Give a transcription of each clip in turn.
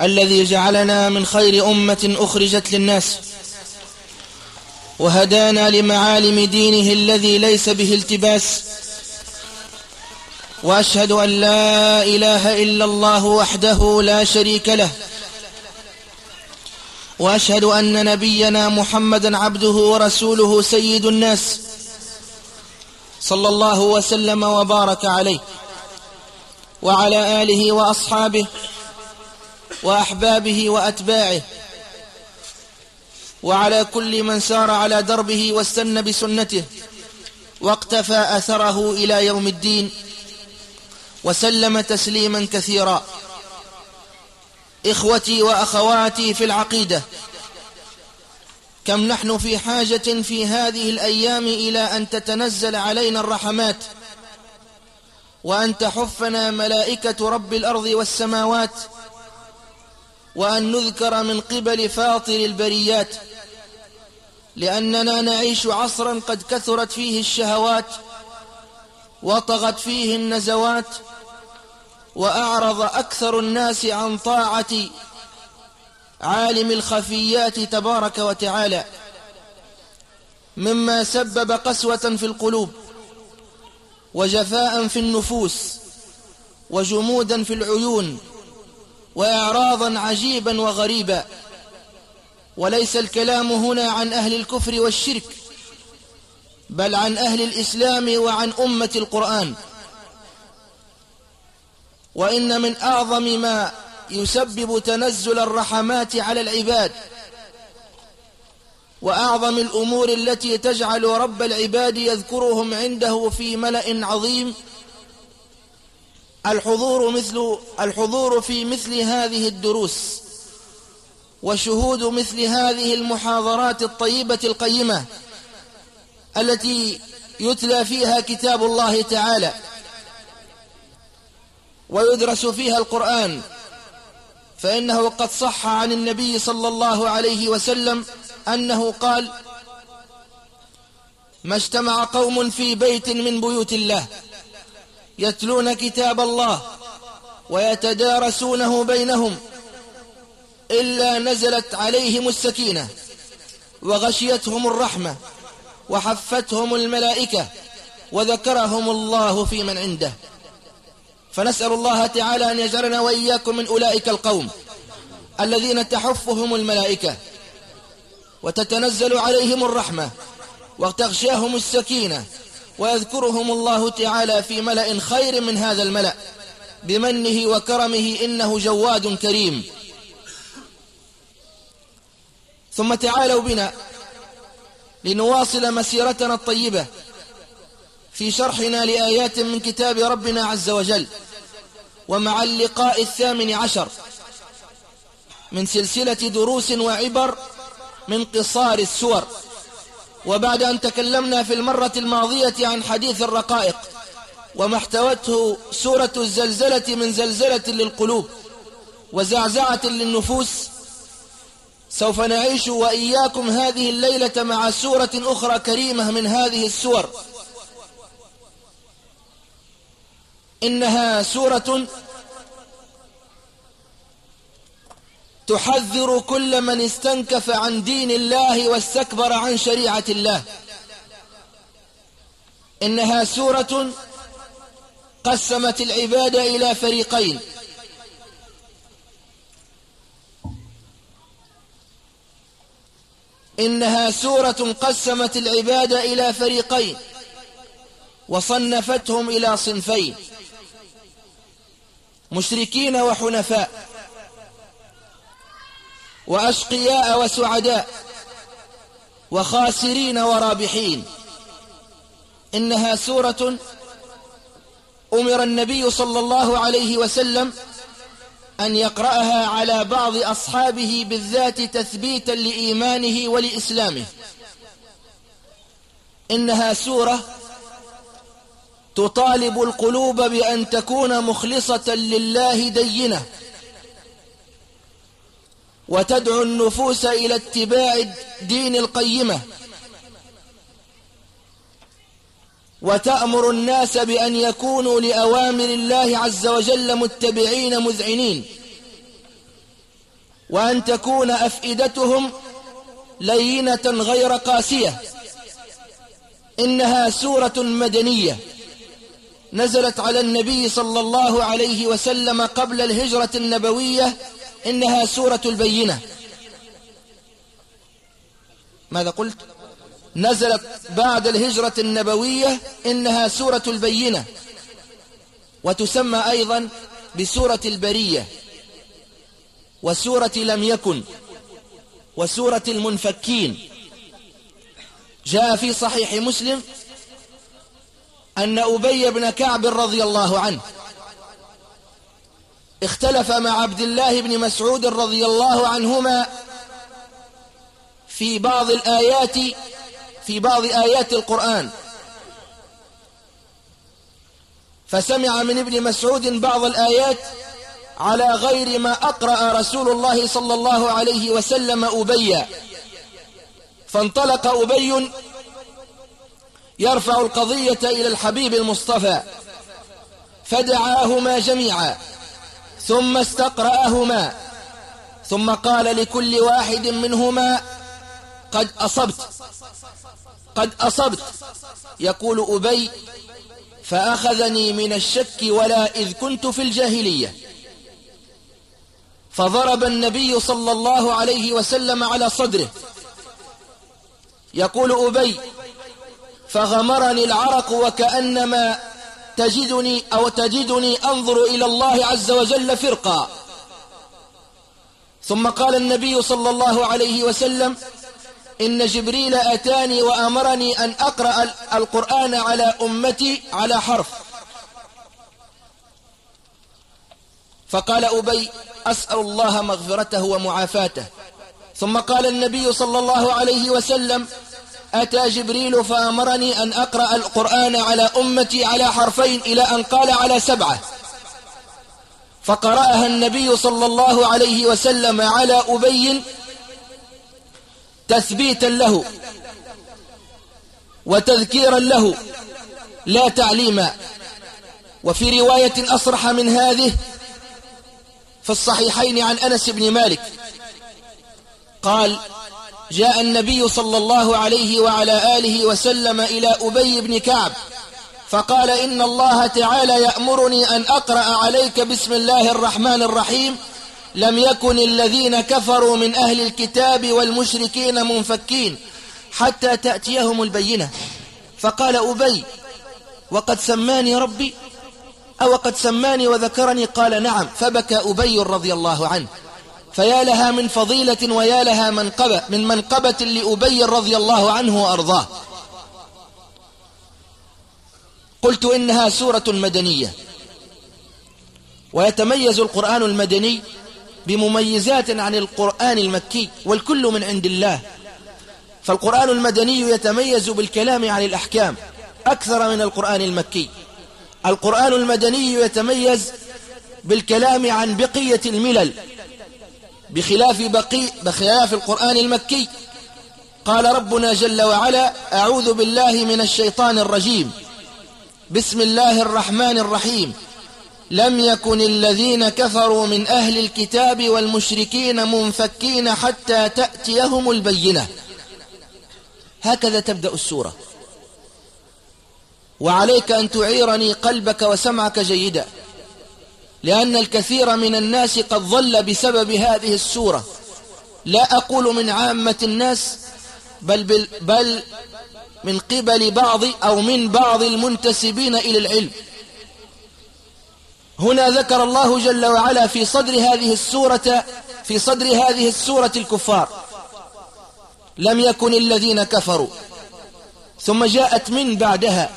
الذي جعلنا من خير أمة أخرجت للناس وهدانا لمعالم دينه الذي ليس به التباس وأشهد أن لا إله إلا الله وحده لا شريك له وأشهد أن نبينا محمدا عبده ورسوله سيد الناس صلى الله وسلم وبارك عليه وعلى آله وأصحابه وأحبابه وأتباعه. وعلى كل من سار على دربه واستنى بسنته. واقتفى أثره إلى يوم الدين. وسلم تسليما كثيرا. إخوتي وأخواتي في العقيدة. كم نحن في حاجة في هذه الأيام إلى أن تتنزل علينا الرحمات. وأن تحفنا ملائكة رب الأرض والسماوات. وأن نذكر من قبل فاطر البريات لأننا نعيش عصرا قد كثرت فيه الشهوات وطغت فيه النزوات وأعرض أكثر الناس عن طاعة عالم الخفيات تبارك وتعالى مما سبب قسوة في القلوب وجفاء في النفوس وجمودا في العيون وإعراضا عجيبا وغريبا. وليس الكلام هنا عن أهل الكفر والشرك بل عن أهل الإسلام وعن أمة القرآن. وإن من أعظم ما يسبب تنزل الرحمات على العباد وأعظم الأمور التي تجعل رب العباد يذكرهم عنده في ملأ عظيم الحضور مثل الحضور في مثل هذه الدروس وشهود مثل هذه المحاضرات الطيبة القيمة التي يتلى فيها كتاب الله تعالى ويدرس فيها القرآن فإنه قد صح عن النبي صلى الله عليه وسلم أنه قال ما اجتمع قوم في بيت من بيوت الله يتلون كتاب الله ويتدارسونه بينهم إلا نزلت عليهم السكينة وغشيتهم الرحمة وحفتهم الملائكة وذكرهم الله في من عنده. فنسأل الله تعالى أن يجعلنا وإياكم من أولئك القوم الذين تحفهم الملائكة وتتنزل عليهم الرحمة وتغشاهم السكينة ويذكرهم الله تعالى في ملأ خير من هذا الملأ. بمنه وكرمه إنه جواد كريم. ثم تعالوا بنا لنواصل مسيرتنا الطيبة في شرحنا لآيات من كتاب ربنا عز وجل ومع اللقاء الثامن عشر من سلسلة دروس وعبر من قصار السور. وبعد أن تكلمنا في المرة الماضية عن حديث الرقائق وما احتوته سورة الزلزلة من زلزلة للقلوب وزعزعة للنفوس سوف نعيش وإياكم هذه الليلة مع سورة أخرى كريمة من هذه السور. إنها سورة تحذر كل من استنكف عن دين الله واستكبر عن شريعة الله. إنها سورة قسمت العباد إلى فريقين. إنها سورة قسمت العباد إلى فريقين وصنفتهم إلى صنفين. مشركين وحنفاء. وأشقياء وسعداء وخاسرين ورابحين. إنها سورة أمر النبي صلى الله عليه وسلم أن يقرأها على بعض أصحابه بالذات تثبيتا لإيمانه ولإسلامه. إنها سورة تطالب القلوب بأن تكون مخلصة لله دينه. وتدعو النفوس إلى اتباع الدين القيمة. وتأمر الناس بأن يكونوا لأوامر الله عز وجل متبعين مذعنين. وأن تكون أفئدتهم لينة غير قاسية. إنها سورة مدنية. نزلت على النبي صلى الله عليه وسلم قبل الهجرة النبوية إنها سورة البينة. ماذا قلت؟ نزلت بعد الهجرة النبوية إنها سورة البينة. وتسمى أيضا بسورة البرية. وسورة لم يكن. وسورة المنفكين. جاء في صحيح مسلم أن أبي بن كعب رضي الله عنه اختلف مع عبد الله بن مسعود رضي الله عنهما في بعض الآيات في بعض آيات القرآن. فسمع من ابن مسعود بعض الآيات على غير ما أقرأ رسول الله صلى الله عليه وسلم أبيا. فانطلق أبي يرفع القضية إلى الحبيب المصطفى فدعاهما جميعا. ثم استقرأهما. ثم قال لكل واحد منهما قد أصبت قد أصبت. يقول أبي فأخذني من الشك ولا إذ كنت في الجاهلية. فضرب النبي صلى الله عليه وسلم على صدره. يقول أبي فغمرني العرق وكأنما تجدني أو تجدني أنظر إلى الله عز وجل فرقا. ثم قال النبي صلى الله عليه وسلم إن جبريل أتاني وأمرني أن أقرأ القرآن على أمتي على حرف. فقال أبي أسأل الله مغفرته ومعافاته. ثم قال النبي صلى الله عليه وسلم أتى جبريل فأمرني أن أقرأ القرآن على أمتي على حرفين إلى أن قال على سبعة. فقرأها النبي صلى الله عليه وسلم على أبي تثبيتا له وتذكيرا له لا تعليما. وفي رواية أصرح من هذه في الصحيحين عن أنس بن مالك. قال جاء النبي صلى الله عليه وعلى آله وسلم إلى أبي بن كعب فقال إن الله تعالى يأمرني أن أقرأ عليك بسم الله الرحمن الرحيم لم يكن الذين كفروا من أهل الكتاب والمشركين منفكين حتى تأتيهم البينة. فقال أبي وقد سماني ربي أو قد سماني وذكرني؟ قال نعم. فبكى أبي رضي الله عنه. فيا لها من فضيلة ويا لها منقبة من منقبة لأبي رضي الله عنه وأرضاه. قلت إنها سورة مدنية. ويتميز القرآن المدني بمميزات عن القرآن المكي والكل من عند الله. فالقرآن المدني يتميز بالكلام عن الأحكام أكثر من القرآن المكي. القرآن المدني يتميز بالكلام عن بقية الملل بخلاف بقي بخلاف القرآن المكي. قال ربنا جل وعلا أعوذ بالله من الشيطان الرجيم. بسم الله الرحمن الرحيم. لم يكن الذين كفروا من أهل الكتاب والمشركين منفكين حتى تأتيهم البينة. هكذا تبدأ السورة. وعليك أن تعيرني قلبك وسمعك جيدا. لأن الكثير من الناس قد ضل بسبب هذه السورة. لا أقول من عامة الناس بل, بل, بل من قبل بعض أو من بعض المنتسبين إلى العلم. هنا ذكر الله جل وعلا في صدر هذه السورة في صدر هذه السورة الكفار. لم يكن الذين كفروا ثم جاءت من بعدها.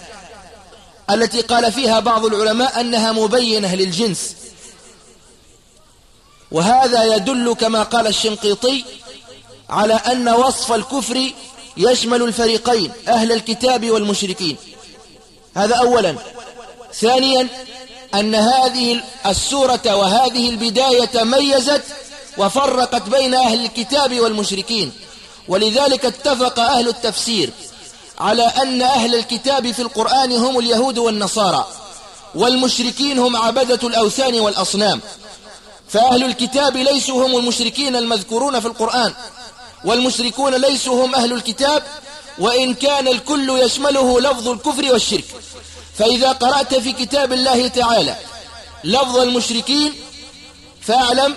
التي قال فيها بعض العلماء أنها مبينة للجنس. وهذا يدل كما قال الشنقيطي على أن وصف الكفر يشمل الفريقين أهل الكتاب والمشركين. هذا أولا. ثانيا أن هذه السورة وهذه البداية ميزت وفرقت بين أهل الكتاب والمشركين. ولذلك اتفق أهل التفسير. على أن أهل الكتاب في القرآن هم اليهود والنصارى والمشركين هم عبدة الأوثان والأصنام. فأهل الكتاب ليسوا هم المشركين المذكورون في القرآن والمشركون ليسوا هم أهل الكتاب وإن كان الكل يشمله لفظ الكفر والشرك. فإذا قرأت في كتاب الله تعالى لفظ المشركين فاعلم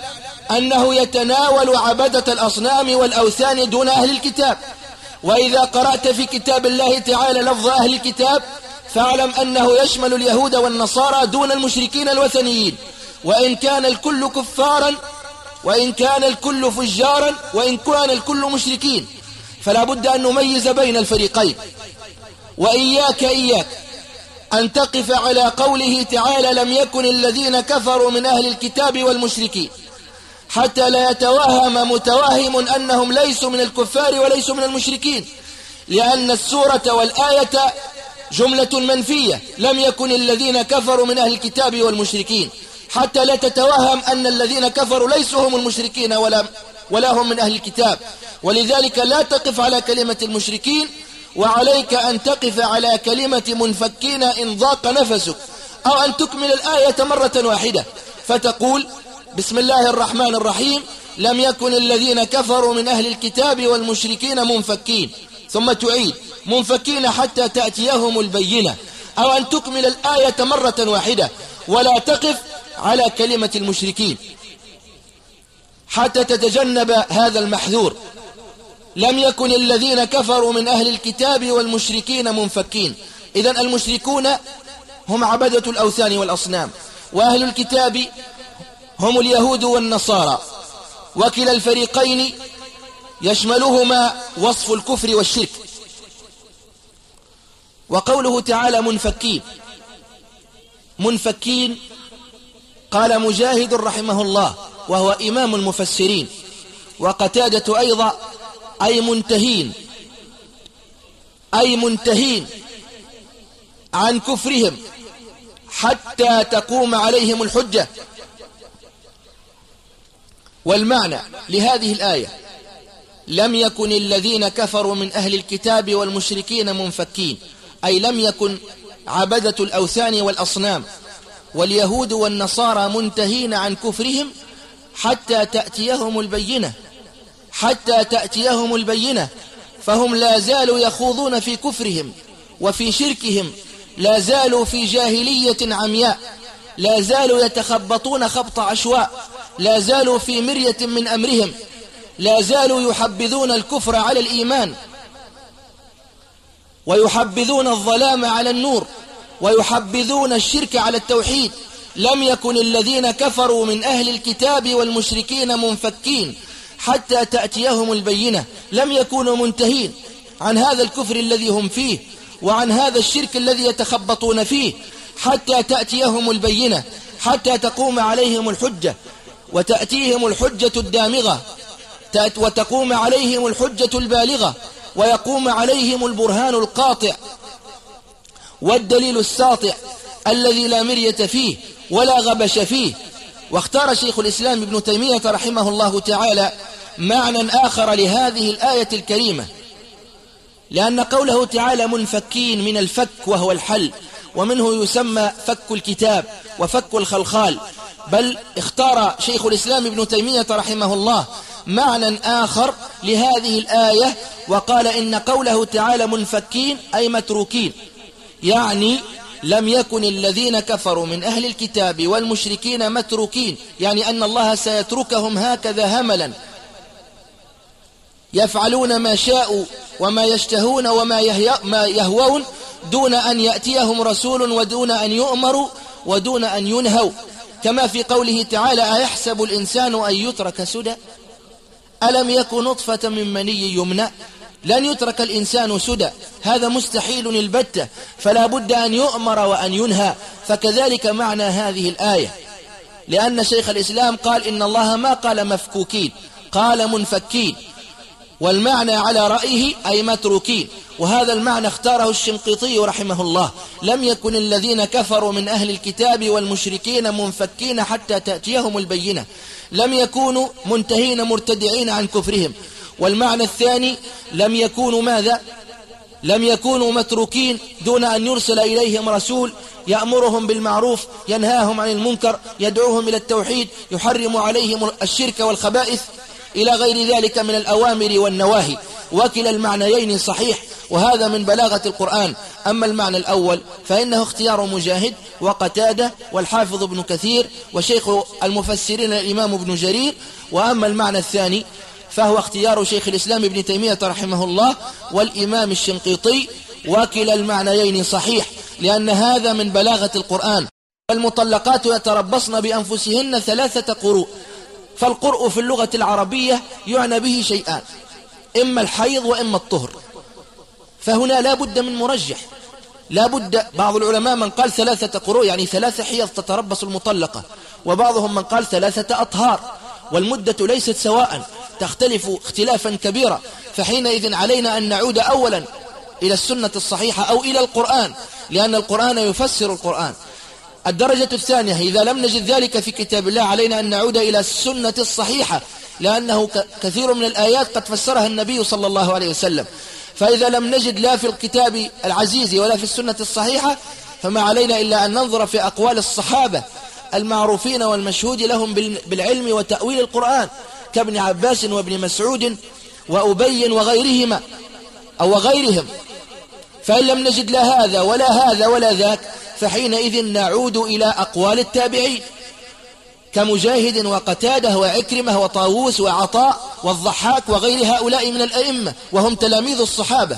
أنه يتناول عبدة الأصنام والأوثان دون أهل الكتاب. وإذا قرأت في كتاب الله تعالى لفظ أهل الكتاب فاعلم أنه يشمل اليهود والنصارى دون المشركين الوثنيين. وإن كان الكل كفارا وإن كان الكل فجارا وإن كان الكل مشركين. فلا بد أن نميز بين الفريقين. وإياك إياك أن تقف على قوله تعالى لم يكن الذين كفروا من أهل الكتاب والمشركين حتى لا يتوهم متوهم أنهم ليسوا من الكفار وليسوا من المشركين لأن السورة والآية جملة منفية لم يكن الذين كفروا من أهل الكتاب والمشركين. حتى لا تتوهم أن الذين كفروا ليسوا هم المشركين ولا, ولا هم من أهل الكتاب. ولذلك لا تقف على كلمة المشركين وعليك أن تقف على كلمة منفكين إن ضاق نفسك أو أن تكمل الآية مرة واحدة. فتقول بسم الله الرحمن الرحيم. لم يكن الذين كفروا من أهل الكتاب والمشركين منفكين. ثم تعيد. منفكين حتى تأتيهم البينة. أو أن تكمل الآية مرة واحدة. ولا تقف على كلمة المشركين. حتى تتجنب هذا المحذور. لم يكن الذين كفروا من أهل الكتاب والمشركين منفكين. إذن المشركون هم عبدة الأوثان والأصنام. وأهل الكتاب هم اليهود والنصارى وكلا الفريقين يشملهما وصف الكفر والشرك. وقوله تعالى منفكين منفكين قال مجاهد رحمه الله وهو إمام المفسرين. وقتادة أيضا أي منتهين أي منتهين عن كفرهم حتى تقوم عليهم الحجة. والمعنى لهذه الآية لم يكن الذين كفروا من أهل الكتاب والمشركين منفكين أي لم يكن عبدة الأوثان والأصنام واليهود والنصارى منتهين عن كفرهم حتى تأتيهم البينة حتى تأتيهم البينة فهم لا زالوا يخوضون في كفرهم وفي شركهم لا زالوا في جاهلية عمياء لا زالوا يتخبطون خبط عشواء لا زالوا في مرية من أمرهم. لا زالوا يحبذون الكفر على الإيمان. ويحبذون الظلام على النور. ويحبذون الشرك على التوحيد. لم يكن الذين كفروا من أهل الكتاب والمشركين منفكين حتى تأتيهم البينة. لم يكونوا منتهين عن هذا الكفر الذي هم فيه وعن هذا الشرك الذي يتخبطون فيه حتى تأتيهم البينة حتى تقوم عليهم الحجة. وتأتيهم الحجة الدامغة. وتقوم عليهم الحجة البالغة. ويقوم عليهم البرهان القاطع. والدليل الساطع الذي لا مرية فيه ولا غبش فيه. واختار شيخ الإسلام ابن تيمية رحمه الله تعالى معنى آخر لهذه الآية الكريمة. لأن قوله تعالى منفكين من الفك وهو الحل. ومنه يسمى فك الكتاب وفك الخلخال. بل اختار شيخ الإسلام ابن تيمية رحمه الله معنى آخر لهذه الآية وقال إن قوله تعالى منفكين أي متروكين يعني لم يكن الذين كفروا من أهل الكتاب والمشركين متروكين يعني أن الله سيتركهم هكذا هملا. يفعلون ما شاءوا وما يشتهون وما ما يهوون دون أن يأتيهم رسول ودون أن يؤمروا ودون أن ينهوا. كما في قوله تعالى أيحسب الإنسان أن يترك سدى؟ ألم يكن نطفة من مني يمنى؟ لن يترك الإنسان سدى. هذا مستحيل البتة فلا بد أن يؤمر وأن ينهى. فكذلك معنى هذه الآية. لأن شيخ الإسلام قال إن الله ما قال مفكوكين قال منفكين. والمعنى على رأيه أي متروكين. وهذا المعنى اختاره الشنقيطي رحمه الله. لم يكن الذين كفروا من أهل الكتاب والمشركين منفكين حتى تأتيهم البينة. لم يكونوا منتهين مرتدعين عن كفرهم. والمعنى الثاني لم يكونوا ماذا؟ لم يكونوا متروكين دون أن يرسل إليهم رسول يأمرهم بالمعروف ينهاهم عن المنكر يدعوهم إلى التوحيد يحرم عليهم الشرك والخبائث. إلى غير ذلك من الأوامر والنواهي. وكلا المعنيين صحيح وهذا من بلاغة القرآن. أما المعنى الأول فإنه اختيار مجاهد وقتادة والحافظ ابن كثير وشيخ المفسرين الإمام ابن جرير. وأما المعنى الثاني فهو اختيار شيخ الإسلام ابن تيمية رحمه الله والإمام الشنقيطي. وكلا المعنيين صحيح لأن هذا من بلاغة القرآن. المطلقات يتربصن بأنفسهن ثلاثة قروء. فالقرء في اللغة العربية يعنى به شيئان إما الحيض وإما الطهر. فهنا لا بد من مرجح. لا بد بعض العلماء من قال ثلاثة قروء يعني ثلاثة حيض تتربص المطلقة وبعضهم من قال ثلاثة أطهار والمدة ليست سواء تختلف اختلافا كبيرا. فحينئذ علينا أن نعود أولا إلى السنة الصحيحة أو إلى القرآن لأن القرآن يفسر القرآن. الدرجة الثانية إذا لم نجد ذلك في كتاب الله علينا أن نعود إلى السنة الصحيحة لأنه كثير من الآيات قد فسرها النبي صلى الله عليه وسلم. فإذا لم نجد لا في الكتاب العزيز ولا في السنة الصحيحة فما علينا إلا أن ننظر في أقوال الصحابة المعروفين والمشهود لهم بالعلم وتأويل القرآن كابن عباس وابن مسعود وأبي وغيرهما أو غيرهم فإن لم نجد لا هذا ولا هذا ولا ذاك فحينئذ نعود إلى أقوال التابعين. كمجاهد وقتادة وعكرمة وطاووس وعطاء والضحاك وغير هؤلاء من الأئمة وهم تلاميذ الصحابة.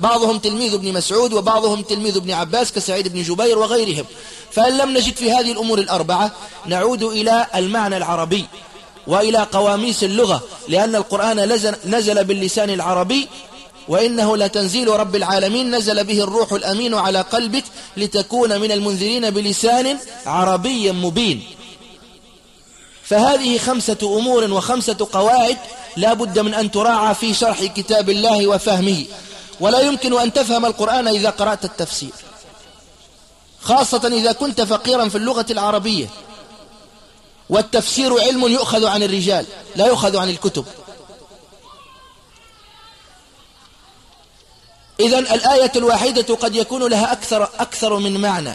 بعضهم تلميذ ابن مسعود وبعضهم تلميذ ابن عباس كسعيد بن جبير وغيرهم. فإن لم نجد في هذه الأمور الأربعة نعود إلى المعنى العربي وإلى قواميس اللغة لأن القرآن نزل باللسان العربي وإنه لتنزيل رب العالمين نزل به الروح الأمين على قلبك لتكون من المنذرين بلسان عربي مبين. فهذه خمسة أمور وخمسة قواعد لا بد من أن تراعى في شرح كتاب الله وفهمه. ولا يمكن أن تفهم القرآن إذا قرأت التفسير. خاصة إذا كنت فقيرا في اللغة العربية. والتفسير علم يؤخذ عن الرجال لا يؤخذ عن الكتب. إذا الآية الواحدة قد يكون لها أكثر, أكثر من معنى.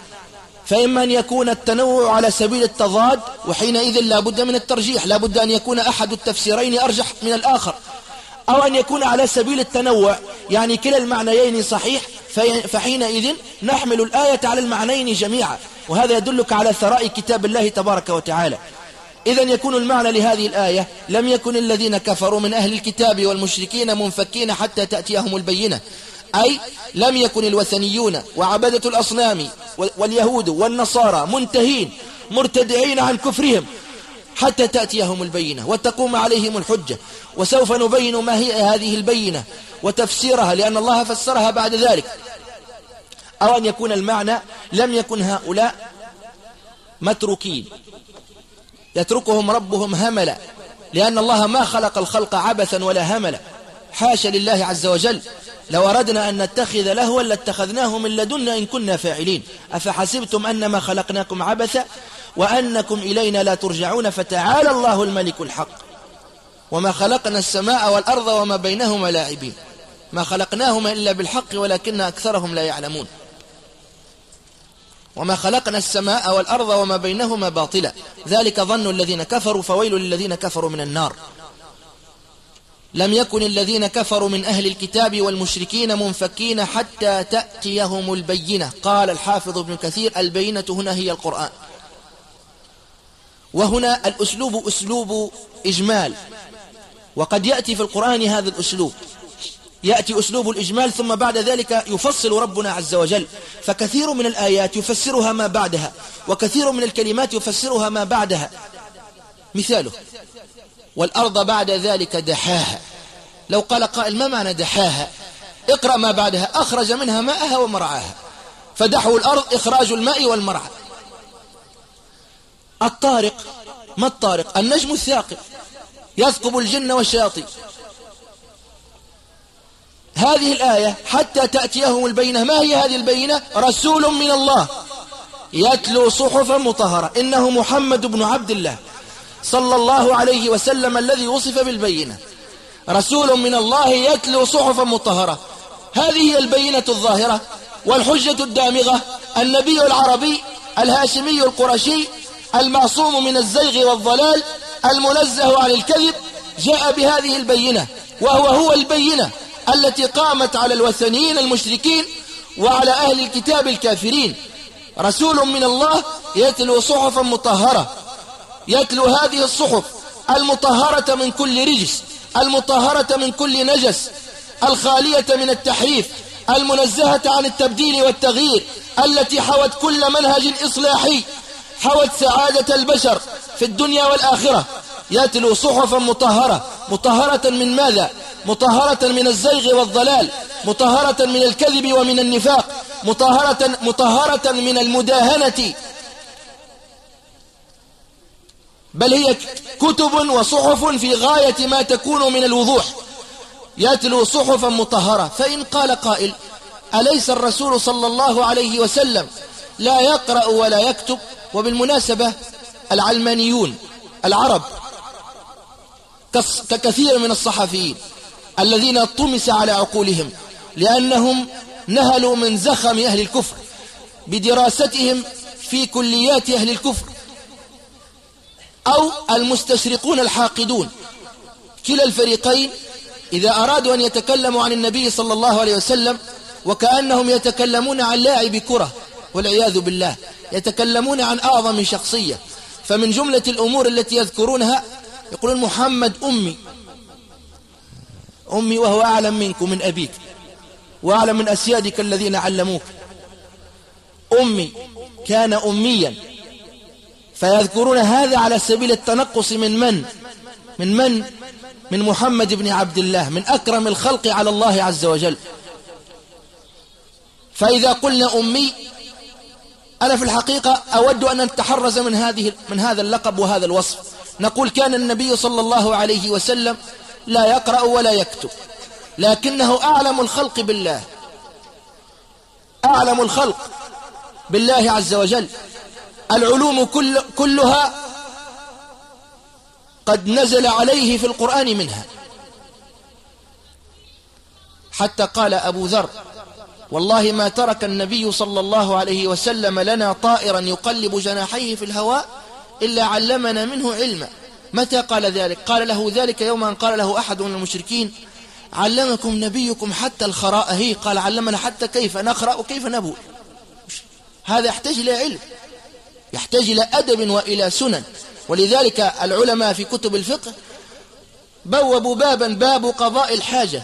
فإما أن يكون التنوع على سبيل التضاد وحينئذ لا بد من الترجيح لا بد أن يكون أحد التفسيرين أرجح من الآخر. أو أن يكون على سبيل التنوع يعني كلا المعنيين صحيح فحينئذ نحمل الآية على المعنيين جميعا. وهذا يدلك على ثراء كتاب الله تبارك وتعالى. إذا يكون المعنى لهذه الآية لم يكن الذين كفروا من أهل الكتاب والمشركين منفكين حتى تأتيهم البينة. أي لم يكن الوثنيون وعبدة الأصنام واليهود والنصارى منتهين مرتدعين عن كفرهم حتى تأتيهم البينة وتقوم عليهم الحجة. وسوف نبين ما هي هذه البينة وتفسيرها لأن الله فسرها بعد ذلك. أو أن يكون المعنى لم يكن هؤلاء متروكين. يتركهم ربهم هملا لأن الله ما خلق الخلق عبثا ولا هملا. حاشا لله عز وجل. لو أردنا أن نتخذ لهوا لاتخذناه من لدنا إن كنا فاعلين. أفحسبتم أنما خلقناكم عبثا وأنكم إلينا لا ترجعون فتعالى الله الملك الحق. وما خلقنا السماء والأرض وما بينهما لاعبين. ما خلقناهما إلا بالحق ولكن أكثرهم لا يعلمون. وما خلقنا السماء والأرض وما بينهما باطلا. ذلك ظن الذين كفروا فويل للذين كفروا من النار. لم يكن الذين كفروا من أهل الكتاب والمشركين منفكين حتى تأتيهم البينة. قال الحافظ ابن كثير البينة هنا هي القرآن. وهنا الأسلوب أسلوب إجمال. وقد يأتي في القرآن هذا الأسلوب. يأتي أسلوب الإجمال ثم بعد ذلك يفصل ربنا عز وجل. فكثير من الآيات يفسرها ما بعدها وكثير من الكلمات يفسرها ما بعدها. مثاله. والأرض بعد ذلك دحاها. لو قال قائل ما معنى دحاها؟ اقرأ ما بعدها. أخرج منها ماءها ومرعاها. فدحوا الأرض إخراج الماء والمرعى. الطارق ما الطارق؟ النجم الثاقب. يثقب الجن والشياطين. هذه الآية حتى تأتيهم البينة. ما هي هذه البينة؟ رسول من الله. يتلو صحفا مطهرة. إنه محمد بن عبد الله. صلى الله عليه وسلم الذي وصف بالبينة. رسول من الله يتلو صحفا مطهرة. هذه هي البينة الظاهرة والحجة الدامغة. النبي العربي الهاشمي القرشي المعصوم من الزيغ والضلال المنزه عن الكذب جاء بهذه البينة. وهو هو البينة التي قامت على الوثنيين المشركين وعلى أهل الكتاب الكافرين. رسول من الله يتلو صحفا مطهرة. يتلو هذه الصحف المطهرة من كل رجس المطهرة من كل نجس الخالية من التحريف المنزهة عن التبديل والتغيير التي حوت كل منهج إصلاحي حوت سعادة البشر في الدنيا والآخرة. يتلو صحفا مطهرة مطهرة من ماذا؟ مطهرة من الزيغ والضلال مطهرة من الكذب ومن النفاق مطهرة, مطهرة من المداهنة. بل هي كتب وصحف في غاية ما تكون من الوضوح. يتلو صحفا مطهرة. فإن قال قائل أليس الرسول صلى الله عليه وسلم لا يقرأ ولا يكتب؟ وبالمناسبة العلمانيون العرب ككثير من الصحفيين الذين طمس على عقولهم لأنهم نهلوا من زخم أهل الكفر بدراستهم في كليات أهل الكفر. أو المستشرقون الحاقدون. كلا الفريقين إذا أرادوا أن يتكلموا عن النبي صلى الله عليه وسلم وكأنهم يتكلمون عن لاعب كرة والعياذ بالله يتكلمون عن أعظم شخصية. فمن جملة الأمور التي يذكرونها يقولون محمد أمي. أمي وهو أعلم منك من أبيك وأعلم من أسيادك الذين علموك. أمي كان أميا. فيذكرون هذا على سبيل التنقص من من؟ من من؟ من محمد بن عبد الله من أكرم الخلق على الله عز وجل. فإذا قلنا أمي أنا في الحقيقة أود أن نتحرز من هذه من هذا اللقب وهذا الوصف. نقول كان النبي صلى الله عليه وسلم لا يقرأ ولا يكتب لكنه أعلم الخلق بالله. أعلم الخلق بالله عز وجل. العلوم كل كلها قد نزل عليه في القرآن منها. حتى قال أبو ذر والله ما ترك النبي صلى الله عليه وسلم لنا طائرا يقلب جناحيه في الهواء إلا علمنا منه علما. متى قال ذلك؟ قال له ذلك يوم أن قال له أحد من المشركين علمكم نبيكم حتى الخراء هي قال علمنا حتى كيف نقرأ وكيف نبول. هذا يحتاج إلى علم. يحتاج إلى أدب وإلى سنن. ولذلك العلماء في كتب الفقه بوبوا بابا باب قضاء الحاجة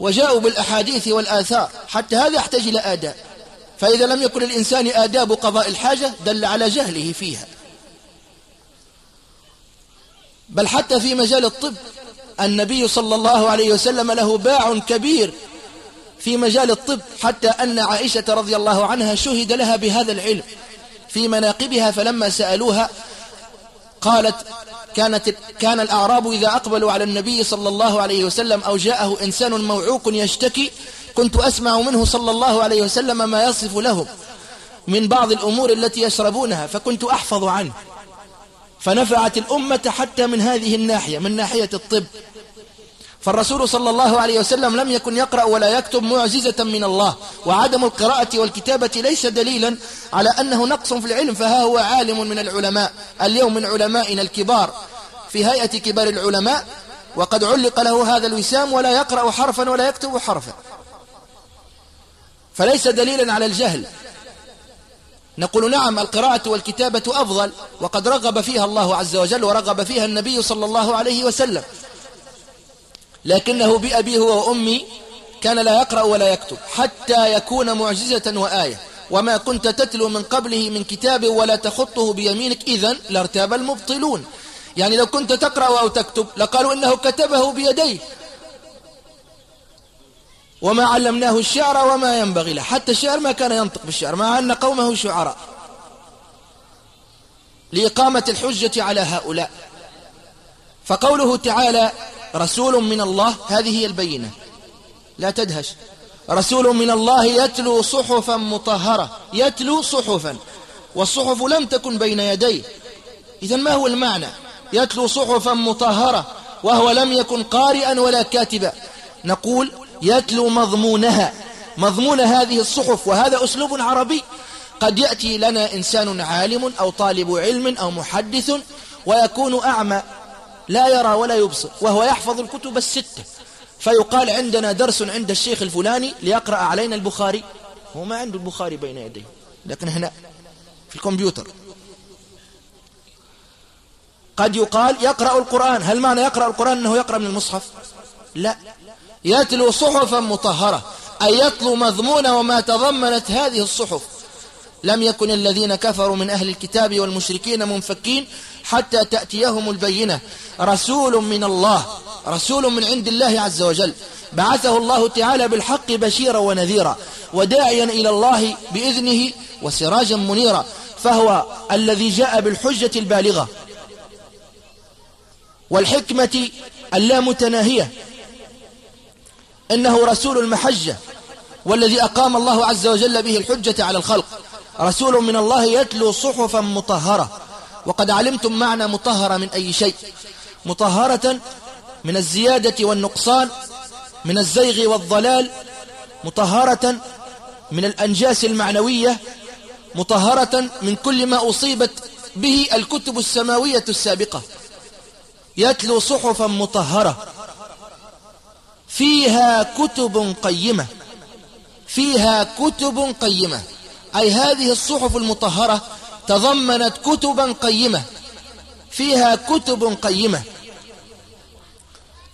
وجاءوا بالأحاديث والآثار حتى هذا يحتاج إلى آداب. فإذا لم يكن الإنسان آداب قضاء الحاجة دل على جهله فيها. بل حتى في مجال الطب النبي صلى الله عليه وسلم له باع كبير في مجال الطب حتى أن عائشة رضي الله عنها شهد لها بهذا العلم. في مناقبها فلما سألوها قالت كانت كان الأعراب إذا أقبلوا على النبي صلى الله عليه وسلم أو جاءه إنسان موعوق يشتكي كنت أسمع منه صلى الله عليه وسلم ما يصف لهم من بعض الأمور التي يشربونها فكنت أحفظ عنه. فنفعت الأمة حتى من هذه الناحية من ناحية الطب. فالرسول صلى الله عليه وسلم لم يكن يقرأ ولا يكتب معجزة من الله وعدم القراءة والكتابة ليس دليلا على أنه نقص في العلم فها هو عالم من العلماء. اليوم من علمائنا الكبار في هيئة كبار العلماء وقد علق له هذا الوسام ولا يقرأ حرفا ولا يكتب حرفا. فليس دليلا على الجهل. نقول نعم القراءة والكتابة أفضل وقد رغب فيها الله عز وجل ورغب فيها النبي صلى الله عليه وسلم. لكنه بأبيه وأمي كان لا يقرأ ولا يكتب حتى يكون معجزة وآية. وما كنت تتلو من قبله من كتاب ولا تخطه بيمينك إذن لارتاب المبطلون. يعني لو كنت تقرأ أو تكتب لقالوا إنه كتبه بيديه. وما علمناه الشعر وما ينبغي له حتى الشعر ما كان ينطق بالشعر مع أن قومه شعراء. لإقامة الحجة على هؤلاء. فقوله تعالى رسول من الله هذه هي البينة. لا تدهش. رسول من الله يتلو صحفا مطهرة يتلو صحفا. والصحف لم تكن بين يديه. إذا ما هو المعنى؟ يتلو صحفا مطهرة وهو لم يكن قارئا ولا كاتبا. نقول يتلو مضمونها. مضمون هذه الصحف وهذا أسلوب عربي. قد يأتي لنا إنسان عالم أو طالب علم أو محدث ويكون أعمى. لا يرى ولا يبصر وهو يحفظ الكتب الستة. فيقال عندنا درس عند الشيخ الفلاني ليقرأ علينا البخاري. هو ما عنده البخاري بين يديه لكن هنا في الكمبيوتر. قد يقال يقرأ القرآن. هل معنى يقرأ القرآن أنه يقرأ من المصحف؟ لا. يتلو صحفا مطهرة أي يتلو مضمون وما تضمنت هذه الصحف. لم يكن الذين كفروا من أهل الكتاب والمشركين منفكين حتى تأتيهم البينة. رسول من الله رسول من عند الله عز وجل. بعثه الله تعالى بالحق بشيرا ونذيرا وداعيا إلى الله بإذنه وسراجا منيرا. فهو الذي جاء بالحجة البالغة. والحكمة اللامتناهية. إنه رسول المحجة والذي أقام الله عز وجل به الحجة على الخلق. رسول من الله يتلو صحفا مطهرة. وقد علمتم معنى مطهرة من أي شيء. مطهرة من الزيادة والنقصان من الزيغ والضلال. مطهرة من الأنجاس المعنوية. مطهرة من كل ما أصيبت به الكتب السماوية السابقة. يتلو صحفا مطهرة. فيها كتب قيمة. فيها كتب قيمة. أي هذه الصحف المطهرة تضمنت كتبا قيمة فيها كتب قيمة.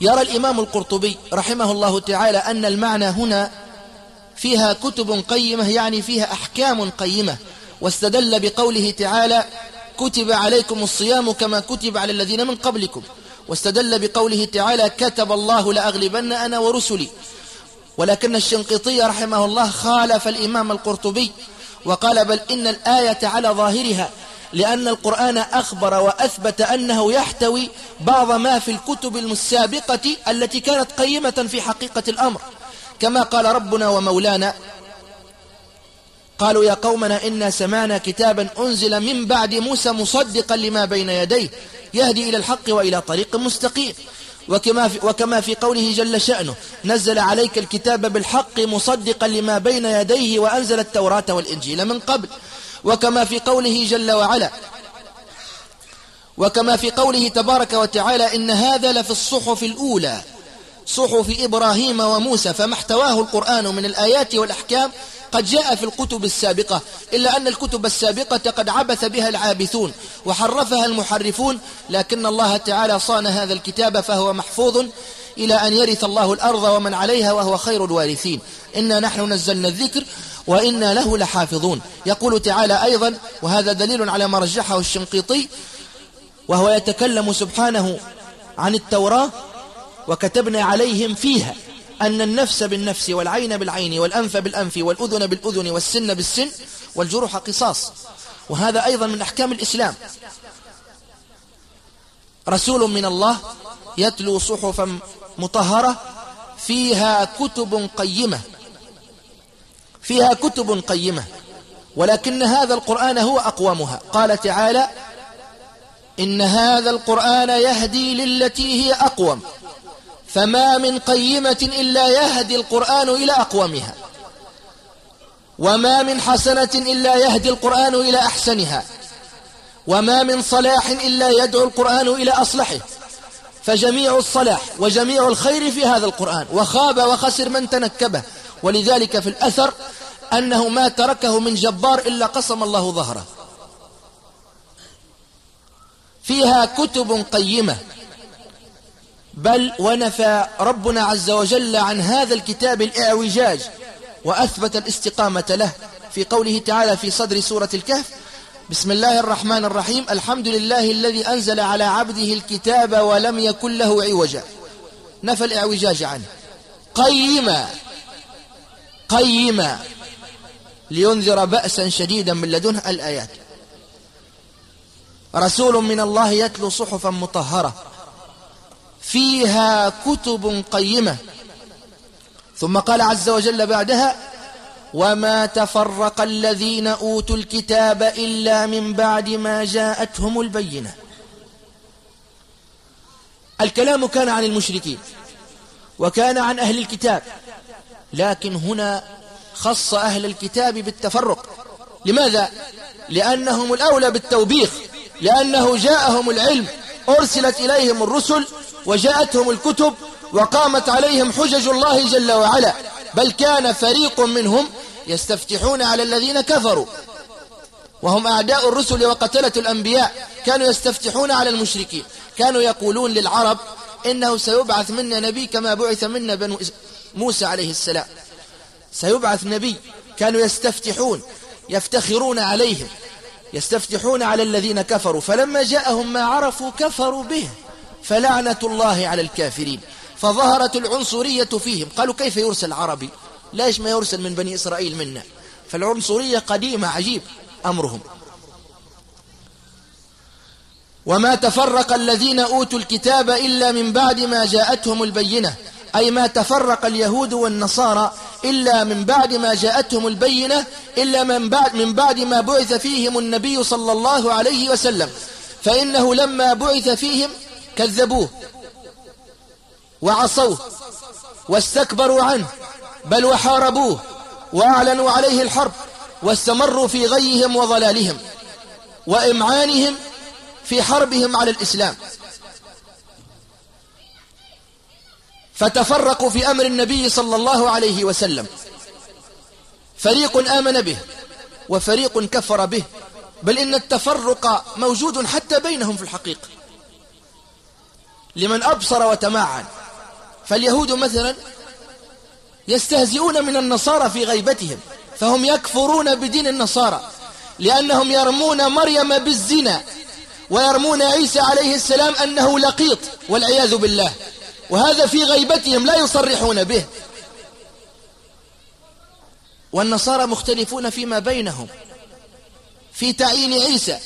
يرى الإمام القرطبي رحمه الله تعالى أن المعنى هنا فيها كتب قيمة يعني فيها أحكام قيمة. واستدل بقوله تعالى كتب عليكم الصيام كما كتب على الذين من قبلكم واستدل بقوله تعالى كتب الله لأغلبن أنا ورسلي ولكن الشنقيطي رحمه الله خالف الإمام القرطبي وقال بل إن الآية على ظاهرها لأن القرآن أخبر وأثبت أنه يحتوي بعض ما في الكتب السابقة التي كانت قيمة في حقيقة الأمر. كما قال ربنا ومولانا قالوا يا قومنا إنا سمعنا كتابا أنزل من بعد موسى مصدقا لما بين يديه يهدي إلى الحق وإلى طريق مستقيم. وكما في, وكما في قوله جل شأنه نزل عليك الكتاب بالحق مصدقا لما بين يديه وأنزل التوراة والإنجيل من قبل. وكما في قوله جل وعلا وكما في قوله تبارك وتعالى إن هذا لفي الصحف الأولى صحف إبراهيم وموسى فما احتواه القرآن من الآيات والأحكام قد جاء في الكتب السابقة إلا أن الكتب السابقة قد عبث بها العابثون وحرفها المحرفون لكن الله تعالى صان هذا الكتاب فهو محفوظ إلى أن يرث الله الأرض ومن عليها وهو خير الوارثين. إنا نحن نزلنا الذكر وإنا له لحافظون. يقول تعالى أيضا وهذا دليل على ما رجحه الشنقيطي وهو يتكلم سبحانه عن التوراة وكتبنا عليهم فيها. أن النفس بالنفس والعين بالعين والأنف بالأنف والأذن بالأذن والسن بالسن والجروح قصاص. وهذا أيضا من أحكام الإسلام. رسول من الله يتلو صحفا مطهرة فيها كتب قيمة. فيها كتب قيمة. ولكن هذا القرآن هو أقومها. قال تعالى إن هذا القرآن يهدي للتي هي أقوم. فما من قيمة إلا يهدي القرآن إلى أقومها. وما من حسنة إلا يهدي القرآن إلى أحسنها. وما من صلاح إلا يدعو القرآن إلى أصلحه. فجميع الصلاح وجميع الخير في هذا القرآن. وخاب وخسر من تنكبه. ولذلك في الأثر أنه ما تركه من جبار إلا قسم الله ظهره. فيها كتب قيمة. بل ونفى ربنا عز وجل عن هذا الكتاب الإعوجاج وأثبت الاستقامة له. في قوله تعالى في صدر سورة الكهف بسم الله الرحمن الرحيم الحمد لله الذي أنزل على عبده الكتاب ولم يكن له عوجا. نفى الإعوجاج عنه. قيما قيما لينذر بأسا شديدا من لدنه الآيات. رسول من الله يتلو صحفا مطهرة. فيها كتب قيمة. ثم قال عز وجل بعدها وما تفرق الذين أوتوا الكتاب إلا من بعد ما جاءتهم البينة. الكلام كان عن المشركين وكان عن أهل الكتاب لكن هنا خص أهل الكتاب بالتفرق. لماذا؟ لأنهم الأولى بالتوبيخ لأنه جاءهم العلم أرسلت إليهم الرسل وجاءتهم الكتب وقامت عليهم حجج الله جل وعلا بل كان فريق منهم يستفتحون على الذين كفروا. وهم أعداء الرسل وقتلة الأنبياء كانوا يستفتحون على المشركين كانوا يقولون للعرب إنه سيبعث منا نبي كما بعث منا بنو موسى عليه السلام. سيبعث نبي كانوا يستفتحون يفتخرون عليهم يستفتحون على الذين كفروا. فلما جاءهم ما عرفوا كفروا به. فلعنة الله على الكافرين. فظهرت العنصرية فيهم. قالوا كيف يرسل عربي؟ ليش ما يرسل من بني إسرائيل منا. فالعنصرية قديمة عجيب أمرهم. وما تفرق الذين أوتوا الكتاب إلا من بعد ما جاءتهم البينة. أي ما تفرق اليهود والنصارى إلا من بعد ما جاءتهم البينة إلا من بعد, من بعد ما بعث فيهم النبي صلى الله عليه وسلم. فإنه لما بعث فيهم كذبوه وعصوه واستكبروا عنه بل وحاربوه وأعلنوا عليه الحرب واستمروا في غيهم وضلالهم وإمعانهم في حربهم على الإسلام. فتفرقوا في أمر النبي صلى الله عليه وسلم. فريق آمن به وفريق كفر به بل إن التفرق موجود حتى بينهم في الحقيقة. لمن أبصر وتمعن فاليهود مثلا يستهزئون من النصارى في غيبتهم فهم يكفرون بدين النصارى لأنهم يرمون مريم بالزنا ويرمون عيسى عليه السلام أنه لقيط والعياذ بالله. وهذا في غيبتهم لا يصرحون به. والنصارى مختلفون فيما بينهم في تعيين عيسى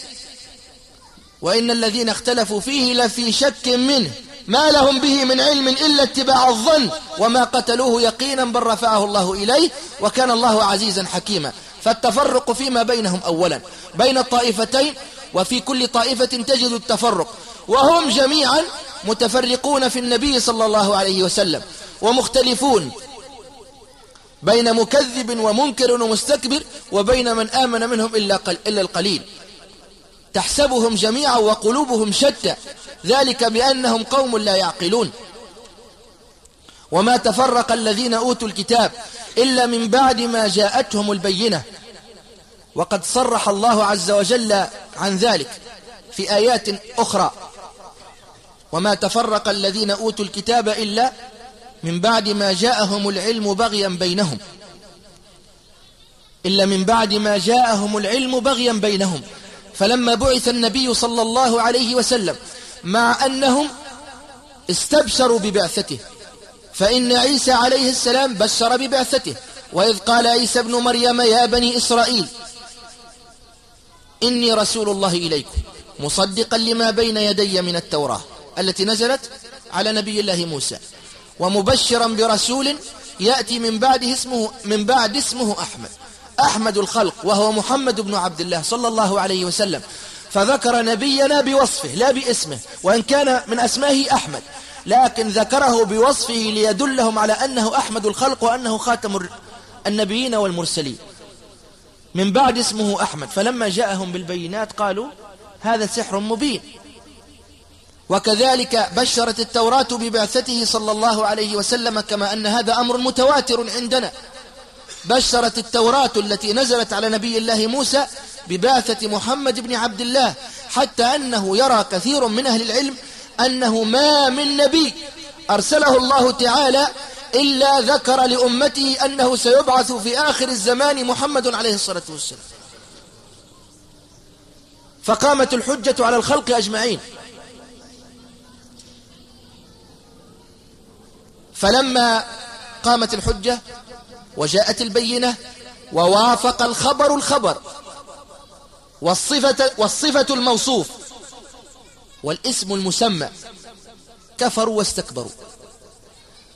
وإن الذين اختلفوا فيه لفي شك منه. ما لهم به من علم إلا اتباع الظن وما قتلوه يقينا بل رفعه الله إليه وكان الله عزيزا حكيما. فالتفرق فيما بينهم أولا. بين الطائفتين وفي كل طائفة تجد التفرق. وهم جميعا متفرقون في النبي صلى الله عليه وسلم ومختلفون بين مكذب ومنكر ومستكبر وبين من آمن منهم إلا, قل إلا القليل. تحسبهم جميعا وقلوبهم شتى. ذلك بأنهم قوم لا يعقلون. وما تفرق الذين أوتوا الكتاب إلا من بعد ما جاءتهم البينة. وقد صرح الله عز وجل عن ذلك في آيات أخرى. وما تفرق الذين أوتوا الكتاب إلا من بعد ما جاءهم العلم بغيا بينهم. إلا من بعد ما جاءهم العلم بغيا بينهم. فلما بعث النبي صلى الله عليه وسلم مع أنهم استبشروا ببعثته. فإن عيسى عليه السلام بشر ببعثته. وإذ قال عيسى ابن مريم يا بني إسرائيل إني رسول الله إليكم مصدقا لما بين يدي من التوراة التي نزلت على نبي الله موسى ومبشرا برسول يأتي من بعده اسمه من بعد اسمه أحمد. أحمد الخلق وهو محمد بن عبد الله صلى الله عليه وسلم. فذكر نبينا بوصفه لا باسمه وإن كان من أسمائه أحمد. لكن ذكره بوصفه ليدلهم على أنه أحمد الخلق وأنه خاتم النبيين والمرسلين. من بعد اسمه أحمد. فلما جاءهم بالبينات قالوا هذا سحر مبين. وكذلك بشرت التوراة ببعثته صلى الله عليه وسلم كما أن هذا أمر متواتر عندنا. بشرت التوراة التي نزلت على نبي الله موسى ببعثة محمد بن عبد الله حتى أنه يرى كثير من أهل العلم أنه ما من نبي أرسله الله تعالى إلا ذكر لأمته أنه سيبعث في آخر الزمان محمد عليه الصلاة والسلام. فقامت الحجة على الخلق أجمعين. فلما قامت الحجة وجاءت البينة ووافق الخبر الخبر والصفة, والصفة الموصوف والاسم المسمى كفروا واستكبروا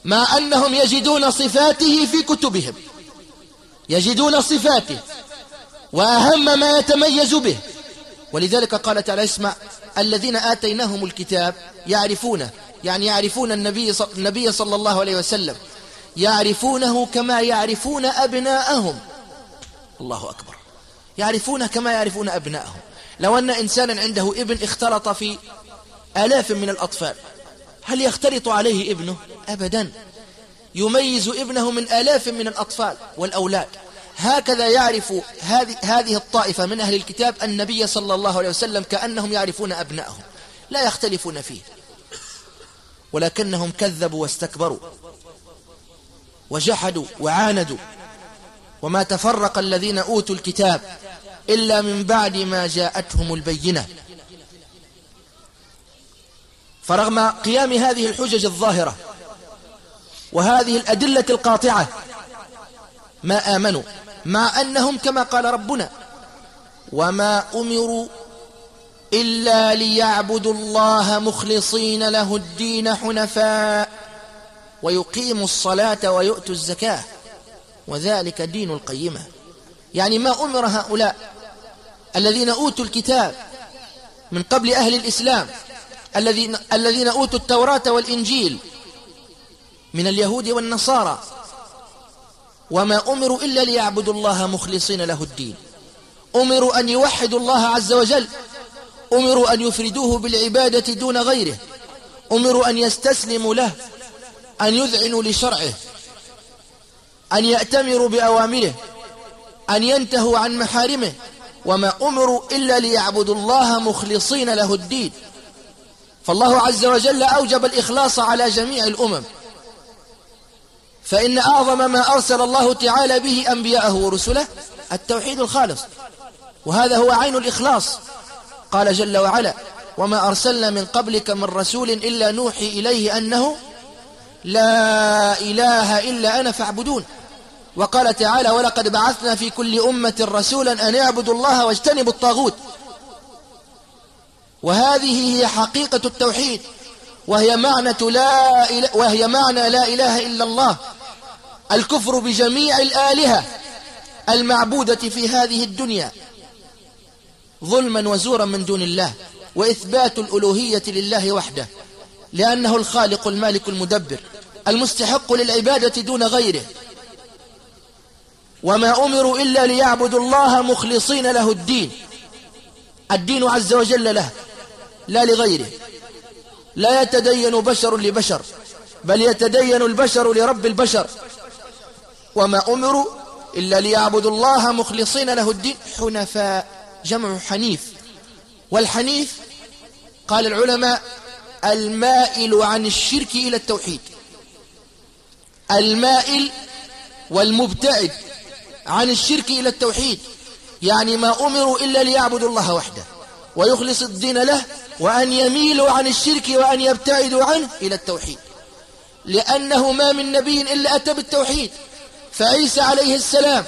مع أنهم يجدون صفاته في كتبهم يجدون صفاته وأهم ما يتميز به ولذلك قال تعالى اسمع الذين آتيناهم الكتاب يعرفونه يعني يعرفون النبي النبي صلى الله عليه وسلم يعرفونه كما يعرفون أبناءهم. الله أكبر. يعرفونه كما يعرفون أبناءهم. لو أن إنسانا عنده ابن اختلط في آلاف من الأطفال هل يختلط عليه ابنه؟ أبدا. يميز ابنه من آلاف من الأطفال والأولاد. هكذا يعرف هذه هذه الطائفة من أهل الكتاب النبي صلى الله عليه وسلم كأنهم يعرفون أبنائهم. لا يختلفون فيه. ولكنهم كذبوا واستكبروا. وجحدوا وعاندوا. وما تفرق الذين أوتوا الكتاب إلا من بعد ما جاءتهم البينة. فرغم قيام هذه الحجج الظاهرة وهذه الأدلة القاطعة ما آمنوا مع أنهم كما قال ربنا وما أمروا إلا ليعبدوا الله مخلصين له الدين حنفاء. ويقيموا الصلاة ويؤتوا الزكاة. وذلك دين القيمة. يعني ما أمر هؤلاء الذين أوتوا الكتاب من قبل أهل الإسلام الذين, الذين أوتوا التوراة والإنجيل من اليهود والنصارى. وما أمروا إلا ليعبدوا الله مخلصين له الدين. أمروا أن يوحدوا الله عز وجل. أمروا أن يفردوه بالعبادة دون غيره. أمروا أن يستسلموا له. أن يذعنوا لشرعه أن يأتمروا بأوامره أن ينتهوا عن محارمه وما أمروا إلا ليعبدوا الله مخلصين له الدين. فالله عز وجل أوجب الإخلاص على جميع الأمم. فإن أعظم ما أرسل الله تعالى به أنبياءه ورسله التوحيد الخالص. وهذا هو عين الإخلاص. قال جل وعلا وما أرسلنا من قبلك من رسول إلا نوحي إليه أنه لا إله إلا أنا فاعبدون. وقال تعالى ولقد بعثنا في كل أمة رسولا أن يعبدوا الله واجتنبوا الطاغوت وهذه هي حقيقة التوحيد. وهي معنى لا وهي معنى لا إله إلا الله. الكفر بجميع الآلهة المعبودة في هذه الدنيا. ظلما وزورا من دون الله. وإثبات الألوهية لله وحده. لأنه الخالق المالك المدبر المستحق للعبادة دون غيره. وما أمروا إلا ليعبدوا الله مخلصين له الدين. الدين عز وجل له لا لغيره. لا يتدين بشر لبشر بل يتدين البشر لرب البشر. وما أمروا إلا ليعبدوا الله مخلصين له الدين. حنفاء جمع حنيف. والحنيف قال العلماء المائل عن الشرك إلى التوحيد. المائل والمبتعد عن الشرك إلى التوحيد. يعني ما أمروا إلا ليعبدوا الله وحده ويخلص الدين له وأن يميلوا عن الشرك وأن يبتعدوا عنه إلى التوحيد. لأنه ما من نبي إلا أتى بالتوحيد. فعيسى عليه السلام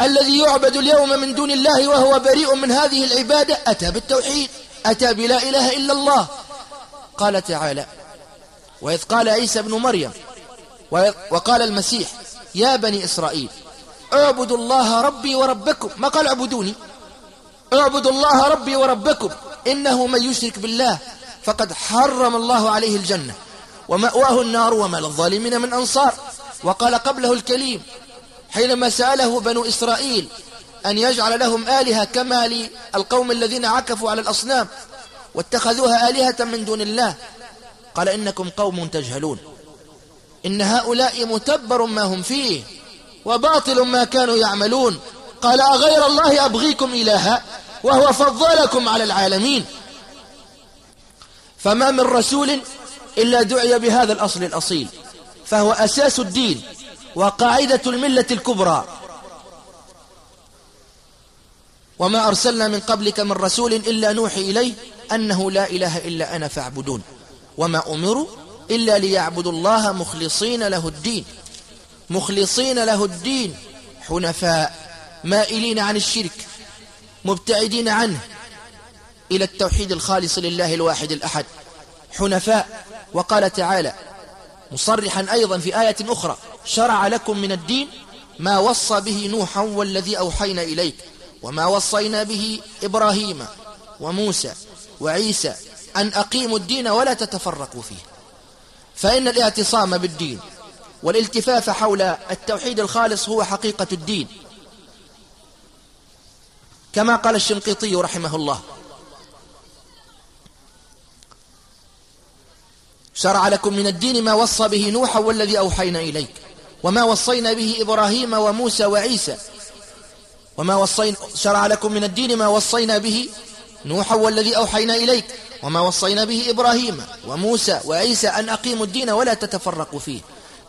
الذي يعبد اليوم من دون الله وهو بريء من هذه العبادة أتى بالتوحيد أتى بلا إله إلا الله. قال تعالى وإذ قال عيسى بن مريم وقال المسيح يا بني إسرائيل اعبدوا الله ربي وربكم. ما قال اعبدوني؟ اعبدوا الله ربي وربكم إنه من يشرك بالله فقد حرم الله عليه الجنة ومأواه النار وما للظالمين من أنصار. وقال قبله الكليم حينما سأله بنو إسرائيل أن يجعل لهم آلهة كما للقوم الذين عكفوا على الأصنام واتخذوها آلهة من دون الله. قال إنكم قوم تجهلون. إن هؤلاء متبر ما هم فيه وباطل ما كانوا يعملون. قال أغير الله أبغيكم إلها وهو فضلكم على العالمين. فما من رسول إلا دعي بهذا الأصل الأصيل فهو أساس الدين وقاعدة الملة الكبرى. وما أرسلنا من قبلك من رسول إلا نوحي إليه أنه لا إله إلا أنا فاعبدون. وما أمروا إلا ليعبدوا الله مخلصين له الدين. مخلصين له الدين. حنفاء مائلين عن الشرك مبتعدين عنه. إلى التوحيد الخالص لله الواحد الأحد. حنفاء وقال تعالى مصرحا أيضا في آية أخرى شرع لكم من الدين ما وصى به نوحا والذي أوحينا إليك. وما وصينا به إبراهيم وموسى وعيسى أن أقيموا الدين ولا تتفرقوا فيه. فإن الاعتصام بالدين والالتفاف حول التوحيد الخالص هو حقيقة الدين. كما قال الشنقيطي رحمه الله شرع لكم من الدين ما وصى به نوحا والذي أوحينا إليك وما وصينا به إبراهيم وموسى وعيسى وما وصينا شرع لكم من الدين ما وصينا به. نوحا والذي أوحينا إليك. وما وصينا به إبراهيم وموسى وعيسى أن أقيموا الدين ولا تتفرقوا فيه.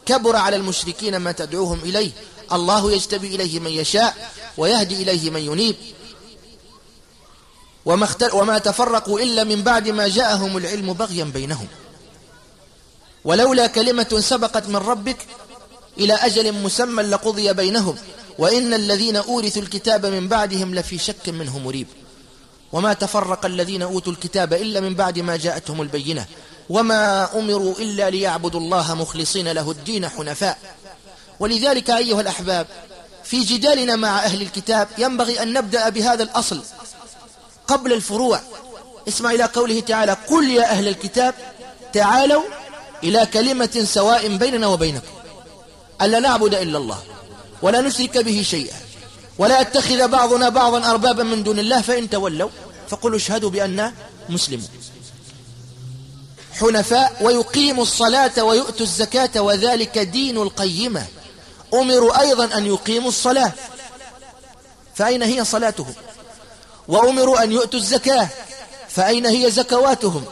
كبر على المشركين ما تدعوهم إليه. الله يجتبي إليه من يشاء ويهدي إليه من ينيب. وما, وما تفرقوا إلا من بعد ما جاءهم العلم بغيا بينهم. ولولا كلمة سبقت من ربك إلى أجل مسمى لقضي بينهم وإن الذين أورثوا الكتاب من بعدهم لفي شك منه مريب. وما تفرق الذين أوتوا الكتاب إلا من بعد ما جاءتهم البينة وما أمروا إلا ليعبدوا الله مخلصين له الدين حنفاء. ولذلك أيها الأحباب في جدالنا مع أهل الكتاب ينبغي أن نبدأ بهذا الأصل قبل الفروع. اسمع إلى قوله تعالى قل يا أهل الكتاب تعالوا إلى كلمة سواء بيننا وبينكم. ألا نعبد إلا الله ولا نشرك به شيئا ولا يتخذ بعضنا بعضا أربابا من دون الله فإن تولوا فقلوا اشهدوا بأننا مسلمون. حنفاء ويقيموا الصلاة ويؤتوا الزكاة وذلك دين القيمة. أمروا أيضا أن يقيموا الصلاة. فأين هي صلاتهم؟ وأمروا أن يؤتوا الزكاة فأين هي زكواتهم؟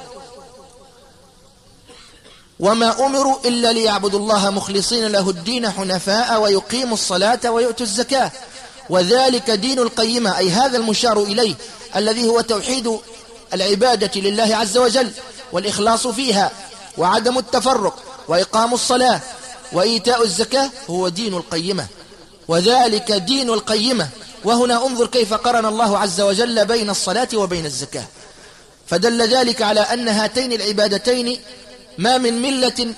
وما أمروا إلا ليعبدوا الله مخلصين له الدين حنفاء ويقيموا الصلاة ويؤتوا الزكاة. وذلك دين القيمة أي هذا المشار إليه الذي هو توحيد العبادة لله عز وجل والإخلاص فيها وعدم التفرق وإقام الصلاة وإيتاء الزكاة هو دين القيمة. وذلك دين القيمة. وهنا انظر كيف قرن الله عز وجل بين الصلاة وبين الزكاة. فدل ذلك على أن هاتين العبادتين ما من ملة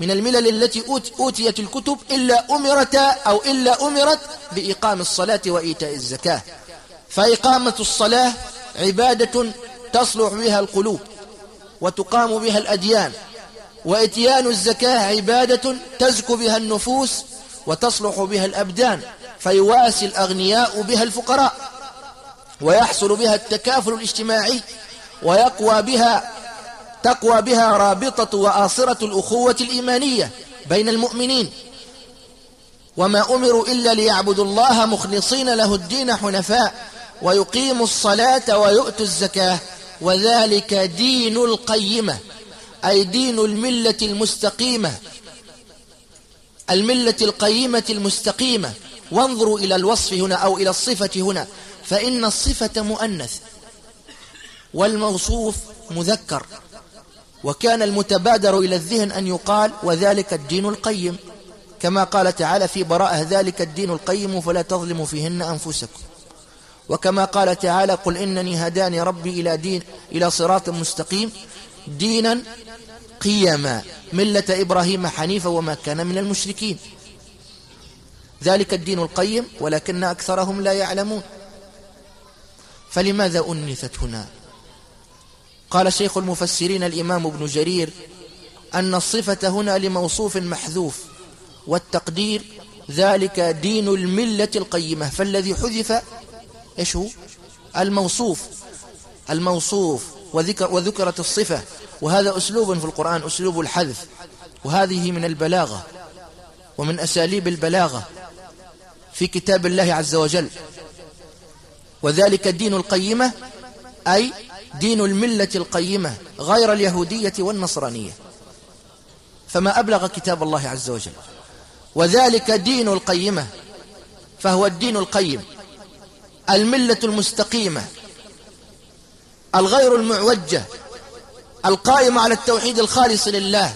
من الملل التي أوتيت الكتب إلا أمرتا أو إلا أمرت بإقام الصلاة وإيتاء الزكاة. فإقامة الصلاة عبادة تصلح بها القلوب وتقام بها الأديان وإتيان الزكاة عبادة تزكو بها النفوس وتصلح بها الأبدان فيواسي الأغنياء بها الفقراء ويحصل بها التكافل الاجتماعي ويقوى بها تقوى بها رابطة وآصرة الأخوة الإيمانية بين المؤمنين. وما أمروا إلا ليعبدوا الله مخلصين له الدين حنفاء ويقيموا الصلاة ويؤتوا الزكاة وذلك دين القيمة أي دين الملة المستقيمة. الملة القيمة المستقيمة. وانظروا إلى الوصف هنا أو إلى الصفة هنا فإن الصفة مؤنث والموصوف مذكر. وكان المتبادر إلى الذهن أن يقال وذلك الدين القيم. كما قال تعالى في براءة ذلك الدين القيم فلا تظلموا فيهن أنفسكم. وكما قال تعالى قل إنني هداني ربي إلى دين إلى صراط مستقيم. دينا قيما ملة إبراهيم حنيفا وما كان من المشركين. ذلك الدين القيم ولكن أكثرهم لا يعلمون. فلماذا أنثت هنا؟ قال شيخ المفسرين الإمام ابن جرير أن الصفة هنا لموصوف محذوف والتقدير ذلك دين الملة القيمة. فالذي حذف إيش هو؟ الموصوف. الموصوف وذكر وذكرت الصفة. وهذا أسلوب في القرآن أسلوب الحذف. وهذه من البلاغة ومن أساليب البلاغة في كتاب الله عز وجل. وذلك الدين القيمة أي دين الملة القيمة غير اليهودية والنصرانية. فما أبلغ كتاب الله عز وجل. وذلك دين القيمة فهو الدين القيم. الملة المستقيمة الغير المعوجة القائمة على التوحيد الخالص لله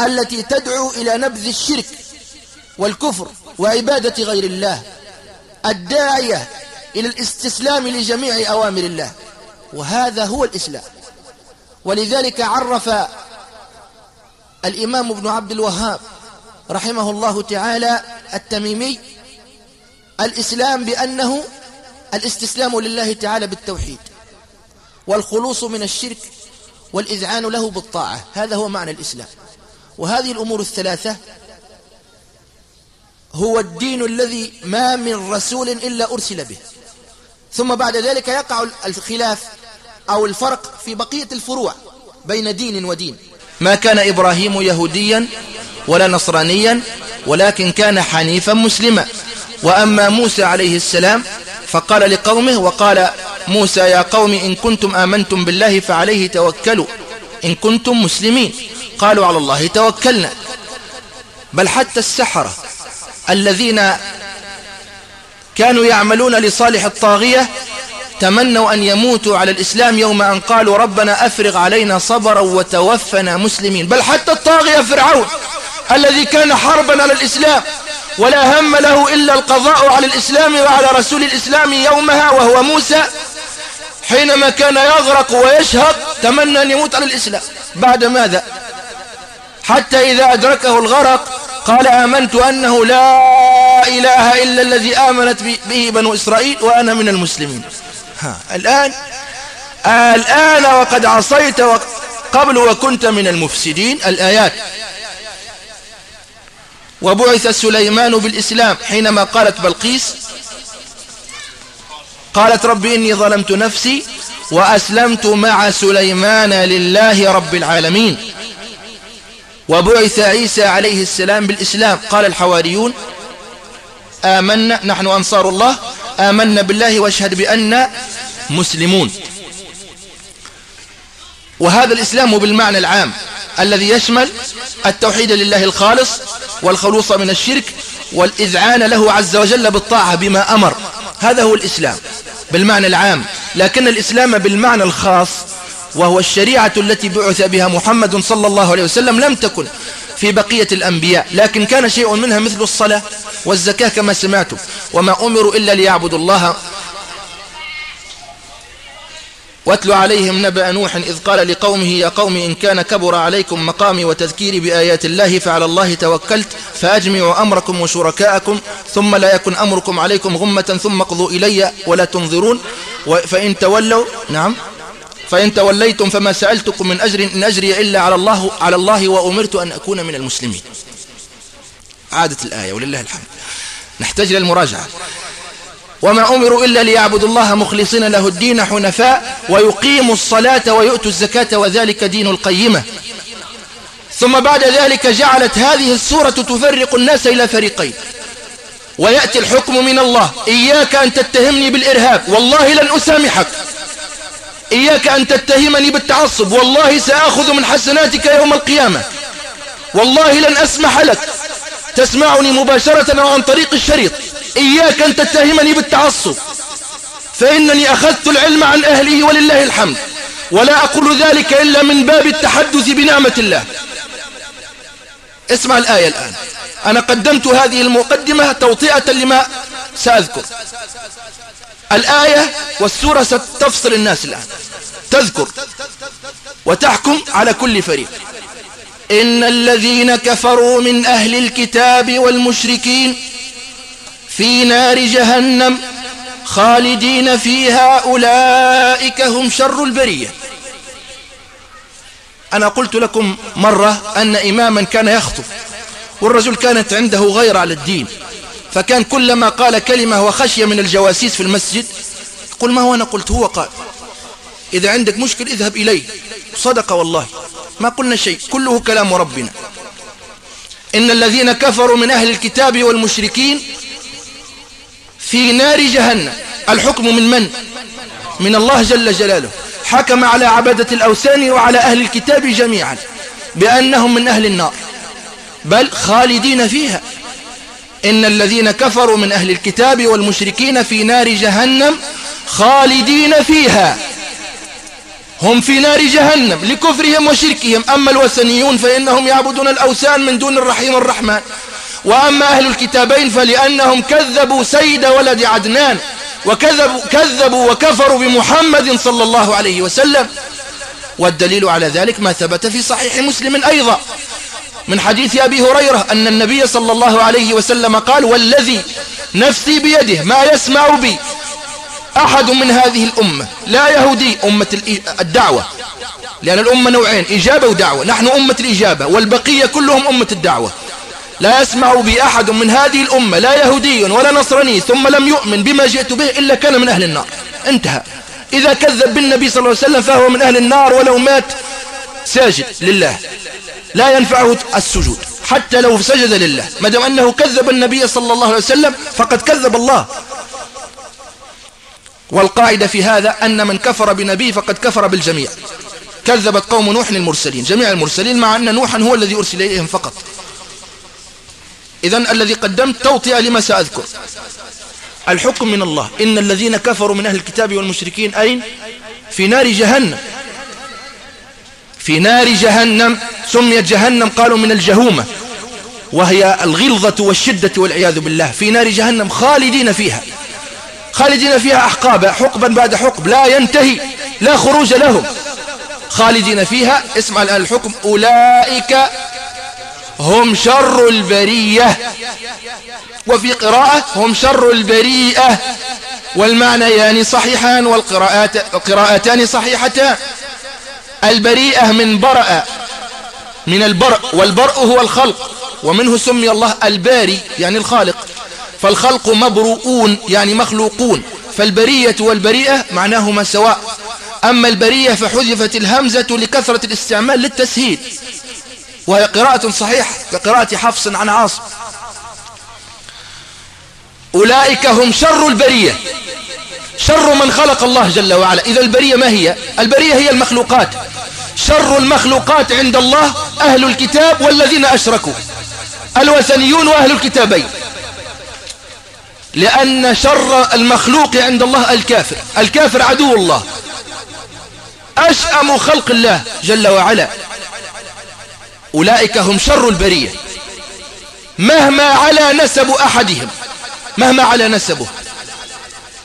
التي تدعو إلى نبذ الشرك والكفر وعبادة غير الله الداعية إلى الاستسلام لجميع أوامر الله. وهذا هو الإسلام. ولذلك عرف الإمام ابن عبد الوهاب رحمه الله تعالى التميمي الإسلام بأنه الاستسلام لله تعالى بالتوحيد والخلوص من الشرك والإذعان له بالطاعة. هذا هو معنى الإسلام. وهذه الأمور الثلاثة هو الدين الذي ما من رسول إلا أرسل به. ثم بعد ذلك يقع الخلاف أو الفرق في بقية الفروع بين دين ودين. ما كان إبراهيم يهوديا ولا نصرانيا ولكن كان حنيفا مسلما. وأما موسى عليه السلام فقال لقومه وقال موسى يا قوم إن كنتم آمنتم بالله فعليه توكلوا إن كنتم مسلمين. قالوا على الله توكلنا. بل حتى السحرة الذين كانوا يعملون لصالح الطاغية تمنوا أن يموتوا على الإسلام يوم أن قالوا ربنا أفرغ علينا صبرا وتوفنا مسلمين. بل حتى الطاغية فرعون الذي كان حربا على الإسلام ولا هم له إلا القضاء على الإسلام وعلى رسول الإسلام يومها وهو موسى. حينما كان يغرق ويشهق تمنى أن يموت على الإسلام. بعد ماذا؟ حتى إذا أدركه الغرق قال آمنت أنه لا إله إلا الذي آمنت به بنو إسرائيل وأنا من المسلمين. ها الآن الآن وقد عصيت قبل وكنت من المفسدين الآيات. وبعث سليمان بالإسلام حينما قالت بلقيس قالت رب إني ظلمت نفسي وأسلمت مع سليمان لله رب العالمين. وبعث عيسى عليه السلام بالإسلام. قال الحواريون آمنا نحن أنصار الله آمنا بالله واشهد بأن مسلمون. وهذا الإسلام بالمعنى العام الذي يشمل التوحيد لله الخالص والخلوص من الشرك والإذعان له عز وجل بالطاعة بما أمر. هذا هو الإسلام بالمعنى العام. لكن الإسلام بالمعنى الخاص وهو الشريعة التي بعث بها محمد صلى الله عليه وسلم لم تكن في بقية الأنبياء لكن كان شيء منها مثل الصلاة والزكاة كما سمعتم وما أمروا إلا ليعبدوا الله. واتل عليهم نبأ نوح إذ قال لقومه يا قوم إن كان كبر عليكم مقامي وتذكيري بآيات الله فعلى الله توكلت فأجمعوا أمركم وشركاءكم ثم لا يكن أمركم عليكم غمة ثم قضوا إلي ولا تنظرون فإن تولوا نعم. فإن توليتم فما سألتكم من أجر إن أجري إلا على الله, على الله وأمرت أن أكون من المسلمين. عادت الآية ولله الحمد. نحتاج للمراجعة وما أمروا إلا ليعبدوا الله مخلصين له الدين حنفاء ويقيموا الصلاة ويؤتوا الزكاة وذلك دين القيمة. ثم بعد ذلك جعلت هذه السورة تفرق الناس إلى فريقين. ويأتي الحكم من الله إياك أن تتهمني بالإرهاب والله لن أسامحك. إياك أن تتهمني بالتعصب. والله سأخذ من حسناتك يوم القيامة. والله لن أسمح لك. تسمعني مباشرة أو عن طريق الشريط. إياك أن تتهمني بالتعصب. فإنني أخذت العلم عن أهله ولله الحمد. ولا أقول ذلك إلا من باب التحدث بنعمة الله. اسمع الآية الآن. أنا قدمت هذه المقدمة توطئة لما سأذكر. الآية والسورة ستفصل الناس الآن. تذكر وتحكم على كل فريق. إن الذين كفروا من أهل الكتاب والمشركين في نار جهنم خالدين فيها أولئك هم شر البرية. أنا قلت لكم مرة أن إماما كان يخطب والرجل كانت عنده غير على الدين. فكان كلما قال كلمة وخشية من الجواسيس في المسجد. قل ما هو؟ أنا قلت هو قال إذا عندك مشكل اذهب إليه صدق والله. ما قلنا شيء كله كلام ربنا. إن الذين كفروا من أهل الكتاب والمشركين في نار جهنم. الحكم من من؟ من الله جل جلاله. حكم على عبادة الأوثان وعلى أهل الكتاب جميعا بأنهم من أهل النار. بل خالدين فيها. إن الذين كفروا من أهل الكتاب والمشركين في نار جهنم خالدين فيها. هم في نار جهنم لكفرهم وشركهم. أما الوثنيون فإنهم يعبدون الأوثان من دون الرحيم الرحمن. وأما أهل الكتابين فلأنهم كذبوا سيد ولد عدنان. وكذبوا كذبوا وكفروا بمحمد صلى الله عليه وسلم. والدليل على ذلك ما ثبت في صحيح مسلم أيضا. من حديث أبي هريرة أن النبي صلى الله عليه وسلم قال والذي نفسي بيده ما يسمع بي أحد من هذه الأمة لا يهودي أمة الدعوة. لأن الأمة نوعين إجابة ودعوة. نحن أمة الإجابة والبقية كلهم أمة الدعوة. لا يسمع بي أحد من هذه الأمة لا يهودي ولا نصراني ثم لم يؤمن بما جئت به إلا كان من أهل النار. انتهى. إذا كذب بالنبي صلى الله عليه وسلم فهو من أهل النار ولو مات ساجد لله. لا ينفعه السجود. حتى لو سجد لله. ما دام أنه كذب النبي صلى الله عليه وسلم فقد كذب الله. والقاعدة في هذا أن من كفر بنبي فقد كفر بالجميع. كذبت قوم نوح المرسلين. جميع المرسلين مع أن نوحا هو الذي أرسل إليهم فقط. إذا الذي قدمت توطئة لما سأذكر. الحكم من الله. إن الذين كفروا من أهل الكتاب والمشركين أين؟ في نار جهنم. في نار جهنم سميت جهنم قالوا من الجهومة وهي الغلظة والشدة والعياذ بالله. في نار جهنم خالدين فيها خالدين فيها أحقابا حقبا بعد حقب لا ينتهي لا خروج لهم خالدين فيها اسمع الآن الحكم أولئك هم شر البرية. وفي قراءة هم شر البريئة والمعنيان صحيحان والقراءات القراءتان صحيحتان. البريئة من برأ من البرء والبرء هو الخلق ومنه سمي الله الباري يعني الخالق. فالخلق مبرؤون يعني مخلوقون. فالبرية والبريئة معناهما سواء. أما البرية فحذفت الهمزة لكثرة الاستعمال للتسهيل. وهي قراءة صحيحة كقراءة حفص عن عاصم. أولئك هم شر البرية. شر من خلق الله جل وعلا. إذا البرية ما هي؟ البرية هي المخلوقات. شر المخلوقات عند الله أهل الكتاب والذين أشركوا. الوثنيون وأهل الكتابين. لأن شر المخلوق عند الله الكافر. الكافر عدو الله. أشأم خلق الله جل وعلا. أولئك هم شر البرية. مهما على نسب أحدهم. مهما على نسبه.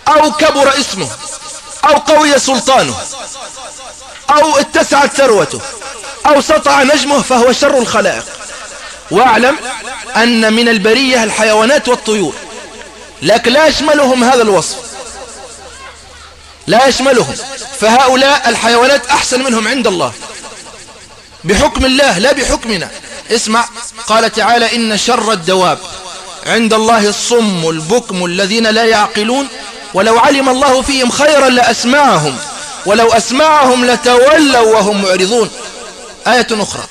أو كبر اسمه أو قوي سلطانه أو اتسعت ثروته أو سطع نجمه فهو شر الخلائق. واعلم أن من البرية الحيوانات والطيور لكن لا يشملهم هذا الوصف. لا يشملهم فهؤلاء الحيوانات أحسن منهم عند الله. بحكم الله لا بحكمنا. اسمع قال تعالى إن شر الدواب عند الله الصم البكم الذين لا يعقلون ولو علم الله فيهم خيرا لأسمعهم ولو أسمعهم لتولوا وهم معرضون. آية أخرى.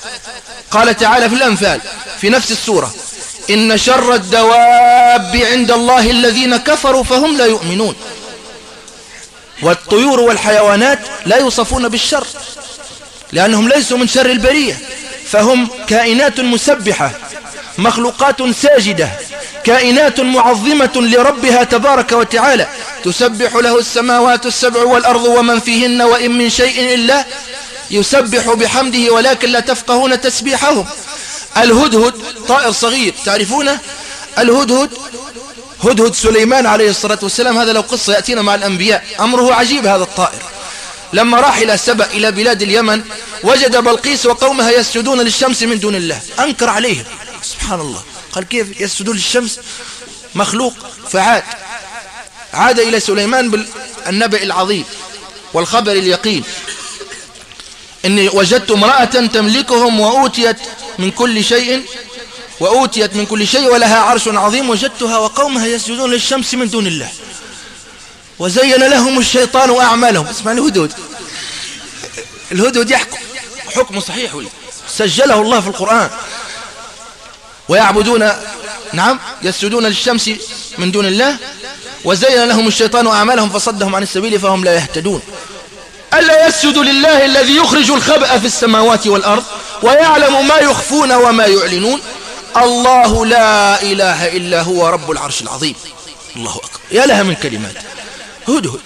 قال تعالى في الأنفال في نفس السورة إن شر الدواب عند الله الذين كفروا فهم لا يؤمنون. والطيور والحيوانات لا يوصفون بالشر لأنهم ليسوا من شر البرية فهم كائنات مسبحة مخلوقات ساجدة. كائنات معظمة لربها تبارك وتعالى. تسبح له السماوات السبع والأرض ومن فيهن وإن من شيء إلا يسبح بحمده ولكن لا تفقهون تسبيحهم. الهدهد طائر صغير تعرفونه؟ الهدهد هدهد سليمان عليه الصلاة والسلام. هذا لو قصة يأتينا مع الأنبياء. أمره عجيب هذا الطائر. لما راح إلى سبأ إلى بلاد اليمن وجد بلقيس وقومها يسجدون للشمس من دون الله. أنكر عليهم. سبحان الله. قال كيف يسجدون للشمس؟ مخلوق فعاد. عاد إلى سليمان بالنبأ العظيم والخبر اليقين. إني وجدت امرأة تملكهم وأوتيت من كل شيء وأوتيت من كل شيء ولها عرش عظيم وجدتها وقومها يسجدون للشمس من دون الله. وزين لهم الشيطان أعمالهم. اسمع الهدود. الهدود يحكم. حكم صحيح. سجله الله في القرآن. ويعبدون نعم يسجدون للشمس من دون الله وزين لهم الشيطان أعمالهم فصدهم عن السبيل فهم لا يهتدون. ألا يسجد لله الذي يخرج الخبأ في السماوات والأرض ويعلم ما يخفون وما يعلنون؟ الله لا إله إلا هو رب العرش العظيم. الله أكبر. يا لها من كلمات. هدهد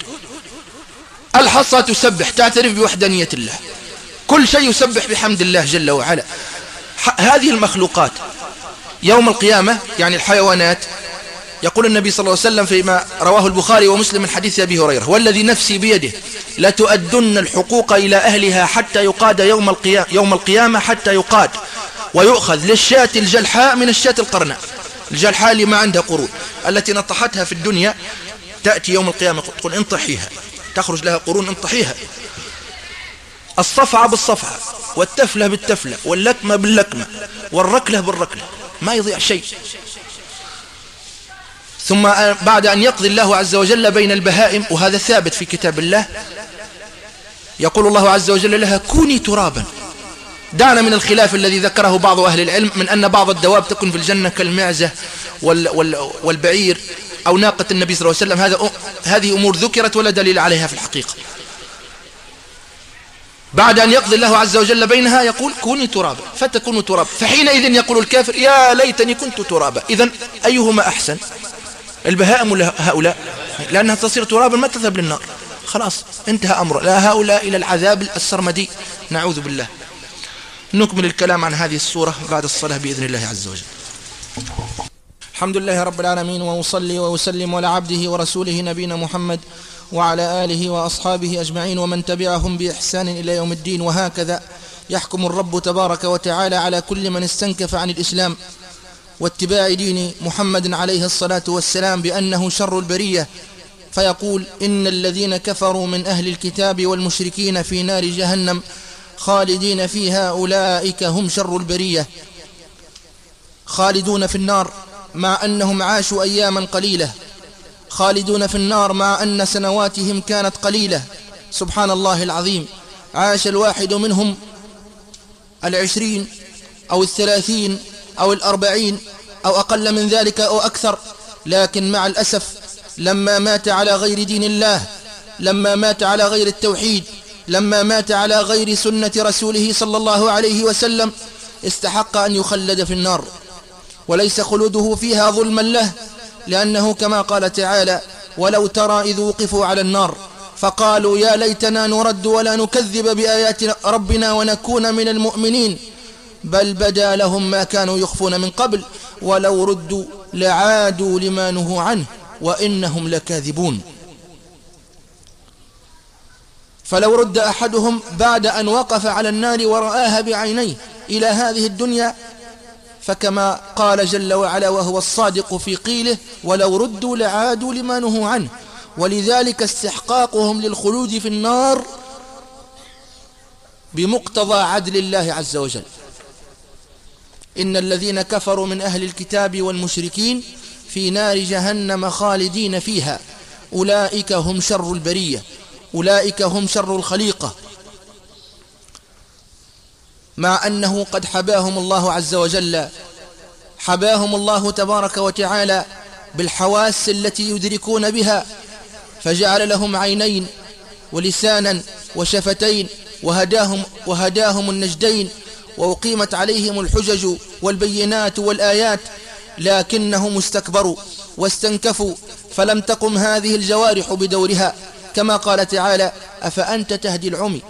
الحصى تسبح تعترف بوحدانية الله. كل شيء يسبح بحمد الله جل وعلا. هذه المخلوقات يوم القيامة يعني الحيوانات يقول النبي صلى الله عليه وسلم فيما رواه البخاري ومسلم من حديث أبي هريرة والذي نفسي بيده لتؤدن الحقوق إلى أهلها حتى يقاد يوم القيامة, يوم القيامة حتى يقاد ويؤخذ للشاة الجلحاء من الشاة القرناء. الجلحاء اللي ما عندها قرون التي نطحتها في الدنيا تأتي يوم القيامة تقول انطحيها تخرج لها قرون انطحيها. الصفعة بالصفعة والتفلة بالتفلة واللكمة باللكمة والركلة بالركلة ما يضيع شيء. ثم بعد أن يقضي الله عز وجل بين البهائم وهذا ثابت في كتاب الله يقول الله عز وجل لها كوني ترابا. دعنا من الخلاف الذي ذكره بعض أهل العلم من أن بعض الدواب تكون في الجنة كالمعزة وال وال والبعير أو ناقة النبي صلى الله عليه وسلم. هذا هذه أمور ذكرت ولا دليل عليها في الحقيقة. بعد أن يقضي الله عز وجل بينها يقول كوني ترابا فتكون ترابا فحينئذ يقول الكافر يا ليتني كنت ترابا. إذا أيهما أحسن؟ البهائم ولا هؤلاء لأنها تصير ترابا ما تذهب للنار. خلاص انتهى أمر لا هؤلاء إلى العذاب السرمدي. نعوذ بالله. نكمل الكلام عن هذه السورة بعد الصلاة بإذن الله عز وجل. الحمد لله رب العالمين وأصلي وأسلم على عبده ورسوله نبينا محمد وعلى آله وأصحابه أجمعين ومن تبعهم بإحسان إلى يوم الدين. وهكذا يحكم الرب تبارك وتعالى على كل من استنكف عن الإسلام واتباع دين محمد عليه الصلاة والسلام بأنه شر البرية. فيقول إن الذين كفروا من أهل الكتاب والمشركين في نار جهنم خالدين فيها أولئك هم شر البرية. خالدون في النار مع أنهم عاشوا أياما قليلة. خالدون في النار مع أن سنواتهم كانت قليلة. سبحان الله العظيم. عاش الواحد منهم العشرين أو الثلاثين أو الأربعين أو أقل من ذلك أو أكثر. لكن مع الأسف لما مات على غير دين الله لما مات على غير التوحيد لما مات على غير سنة رسوله صلى الله عليه وسلم استحق أن يخلد في النار. وليس خلوده فيها ظلما له لأنه كما قال تعالى ولو ترى إذ وقفوا على النار فقالوا يا ليتنا نرد ولا نكذب بآيات ربنا ونكون من المؤمنين بل بدا لهم ما كانوا يخفون من قبل ولو ردوا لعادوا لما نهوا عنه وإنهم لكاذبون. فلو رد أحدهم بعد أن وقف على النار ورآها بعينيه إلى هذه الدنيا فكما قال جل وعلا وهو الصادق في قيله ولو ردوا لعادوا لما نهوا عنه. ولذلك استحقاقهم للخلود في النار بمقتضى عدل الله عز وجل. إن الذين كفروا من أهل الكتاب والمشركين في نار جهنم خالدين فيها. أولئك هم شر البرية. أولئك هم شر الخليقة. مع أنه قد حباهم الله عز وجل. حباهم الله تبارك وتعالى بالحواس التي يدركون بها. فجعل لهم عينين ولسانا وشفتين وهداهم, وهداهم النجدين وأقيمت عليهم الحجج والبينات والآيات لكنهم استكبروا واستنكفوا فلم تقم هذه الجوارح بدورها. كما قال تعالى أفأنت تهدي العمي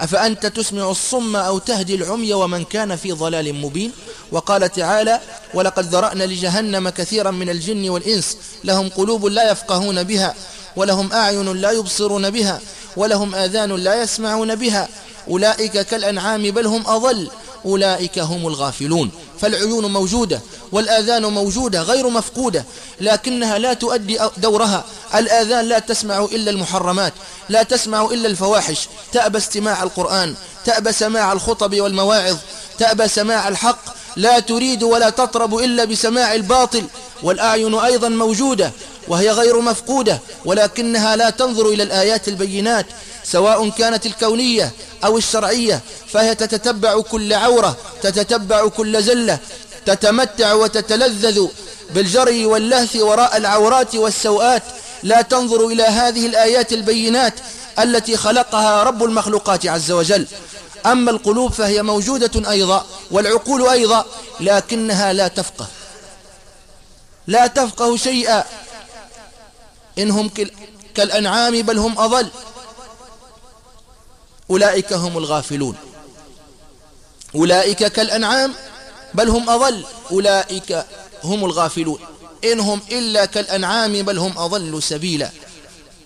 أفأنت تسمع الصم أو تهدي العمي ومن كان في ضلال مبين؟ وقال تعالى ولقد ذرأنا لجهنم كثيرا من الجن والإنس لهم قلوب لا يفقهون بها ولهم أعين لا يبصرون بها ولهم آذان لا يسمعون بها أولئك كالأنعام بل هم أضل. أولئك هم الغافلون. فالعيون موجودة والآذان موجودة غير مفقودة لكنها لا تؤدي دورها. الآذان لا تسمع إلا المحرمات لا تسمع إلا الفواحش. تأبى استماع القرآن تأبى سماع الخطب والمواعظ تأبى سماع الحق. لا تريد ولا تطرب إلا بسماع الباطل. والأعين أيضا موجودة وهي غير مفقودة ولكنها لا تنظر إلى الآيات البينات سواء كانت الكونية أو الشرعية. فهي تتتبع كل عورة تتتبع كل زلة تتمتع وتتلذذ بالجري واللهث وراء العورات والسوءات. لا تنظر إلى هذه الآيات البينات التي خلقها رب المخلوقات عز وجل. أما القلوب فهي موجودة أيضا والعقول أيضا لكنها لا تفقه. لا تفقه شيئا. إنهم كالأنعام بل هم أضل. أولئك هم الغافلون. أولئك كالأنعام بل هم أضل. أولئك هم الغافلون. إنهم إلا كالأنعام بل هم أضل سبيلا.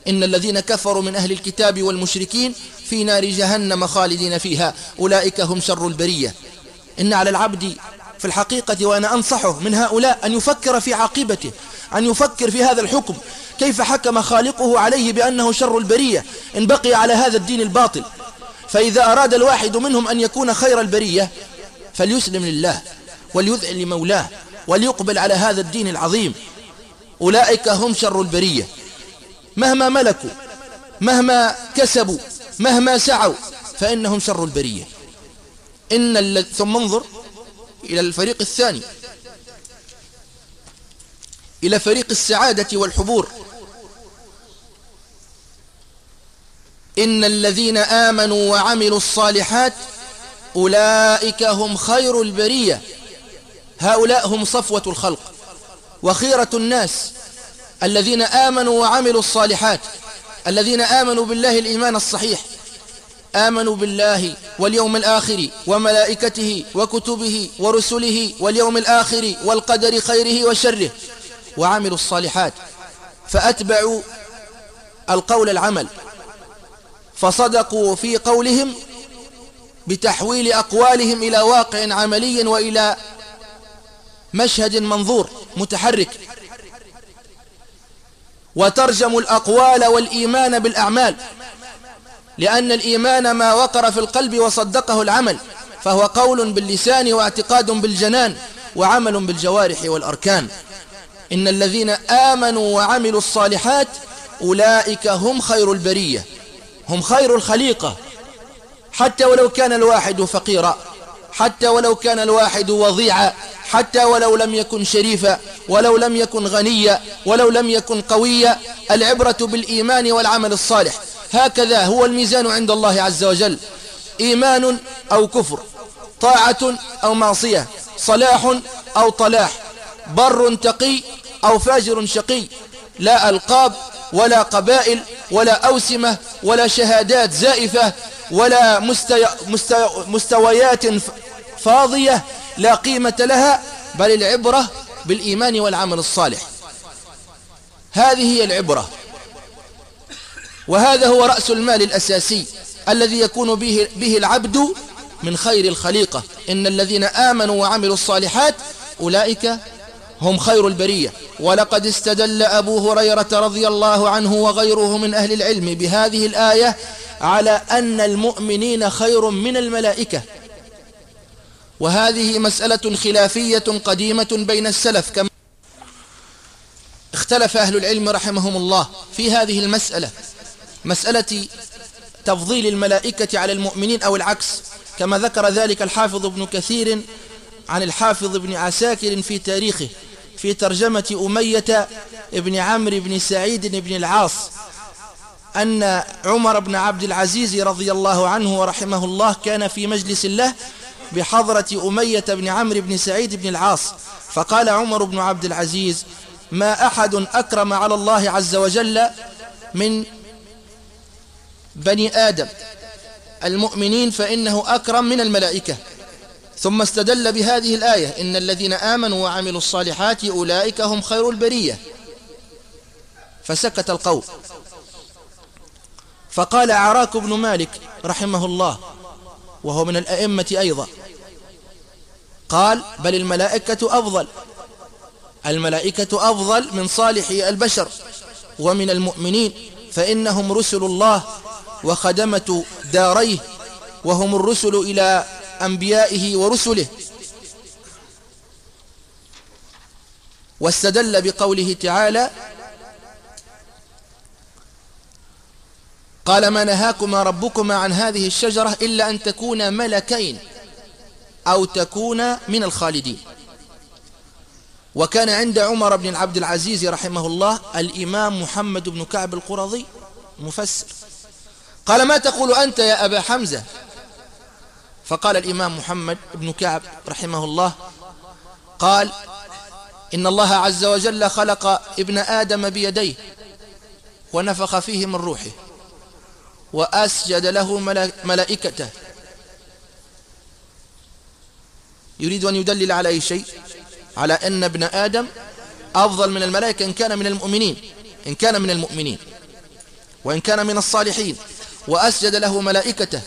إن الذين كفروا من أهل الكتاب والمشركين في نار جهنم خالدين فيها. أولئك هم شر البرية. إن على العبد في الحقيقة وأنا أنصحه من هؤلاء أن يفكر في عاقبته أن يفكر في هذا الحكم كيف حكم خالقه عليه بأنه شر البرية؟ إن بقي على هذا الدين الباطل. فإذا أراد الواحد منهم أن يكون خير البرية فليسلم لله وليذعن لمولاه وليقبل على هذا الدين العظيم. أولئك هم شر البرية. مهما ملكوا مهما كسبوا مهما سعوا فإنهم شر البرية. إن ثم انظر إلى الفريق الثاني. إلى فريق السعادة والحبور. إن الذين آمنوا وعملوا الصالحات أولئك هم خير البرية. هؤلاء هم صفوة الخلق وخيرة الناس. الذين آمنوا وعملوا الصالحات الذين آمنوا بالله الإيمان الصحيح آمنوا بالله واليوم الآخر وملائكته وكتبه ورسله واليوم الآخر والقدر خيره وشره وعملوا الصالحات. فأتبعوا القول العمل. فصدقوا في قولهم بتحويل أقوالهم إلى واقع عملي وإلى مشهد منظور متحرك. وترجموا الأقوال والإيمان بالأعمال لأن الإيمان ما وقر في القلب وصدقه العمل فهو قول باللسان واعتقاد بالجنان وعمل بالجوارح والأركان. إن الذين آمنوا وعملوا الصالحات أولئك هم خير البرية. هم خير الخليقة. حتى ولو كان الواحد فقيرا حتى ولو كان الواحد وضيعا حتى ولو لم يكن شريفا ولو لم يكن غنيا ولو لم يكن قويا العبرة بالإيمان والعمل الصالح. هكذا هو الميزان عند الله عز وجل. إيمان أو كفر طاعة أو معصية صلاح أو طلاح بر تقي أو فاجر شقي. لا ألقاب ولا قبائل ولا أوسمة ولا شهادات زائفة ولا مستي... مستي... مستويات فاضية لا قيمة لها بل العبرة بالإيمان والعمل الصالح. هذه هي العبرة. وهذا هو رأس المال الأساسي الذي يكون به, به العبد من خير الخليقة. إن الذين آمنوا وعملوا الصالحات أولئك هم خير البرية. ولقد استدل أبو هريرة رضي الله عنه وغيره من أهل العلم بهذه الآية على أن المؤمنين خير من الملائكة. وهذه مسألة خلافية قديمة بين السلف كما اختلف أهل العلم رحمهم الله في هذه المسألة. مسألة تفضيل الملائكة على المؤمنين أو العكس كما ذكر ذلك الحافظ ابن كثير عن الحافظ ابن عساكر في تاريخه. في ترجمة أمية ابن عمرو بن سعيد بن العاص أن عمر بن عبد العزيز رضي الله عنه ورحمه الله كان في مجلس الله بحضرة أمية بن عمرو بن سعيد بن العاص. فقال عمر بن عبد العزيز ما أحد أكرم على الله عز وجل من بني آدم. المؤمنين فإنه أكرم من الملائكة. ثم استدل بهذه الآية إن الذين آمنوا وعملوا الصالحات أولئك هم خير البرية. فسكت القوم. فقال عراك بن مالك رحمه الله وهو من الأئمة أيضا قال بل الملائكة أفضل. الملائكة أفضل من صالح البشر ومن المؤمنين فإنهم رسل الله وخدمة داريه وهم الرسل إلى أنبيائه ورسله. واستدل بقوله تعالى قال ما نهاكما ربكما عن هذه الشجرة إلا أن تكونا ملكين أو تكونا من الخالدين. وكان عند عمر بن عبد العزيز رحمه الله الإمام محمد بن كعب القرظي مفسر. قال ما تقول أنت يا أبا حمزة؟ فقال الإمام محمد بن كعب رحمه الله قال إن الله عز وجل خلق ابن آدم بيديه ونفخ فيه من روحه وأسجد له ملائكته. يريد أن يدلل على أي شيء؟ على أن ابن آدم أفضل من الملائكة إن كان من المؤمنين إن كان من المؤمنين وإن كان من الصالحين وأسجد له ملائكته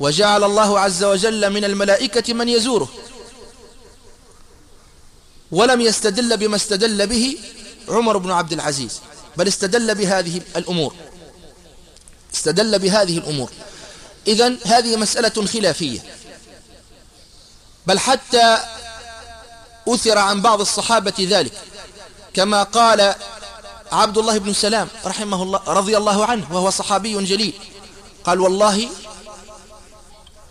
وجعل الله عز وجل من الملائكة من يزوره. ولم يستدل بما استدل به عمر بن عبد العزيز بل استدل بهذه الأمور. استدل بهذه الأمور. إذن هذه مسألة خلافية. بل حتى أثر عن بعض الصحابة ذلك. كما قال عبد الله بن سلام رحمه الله رضي الله عنه وهو صحابي جليل. قال والله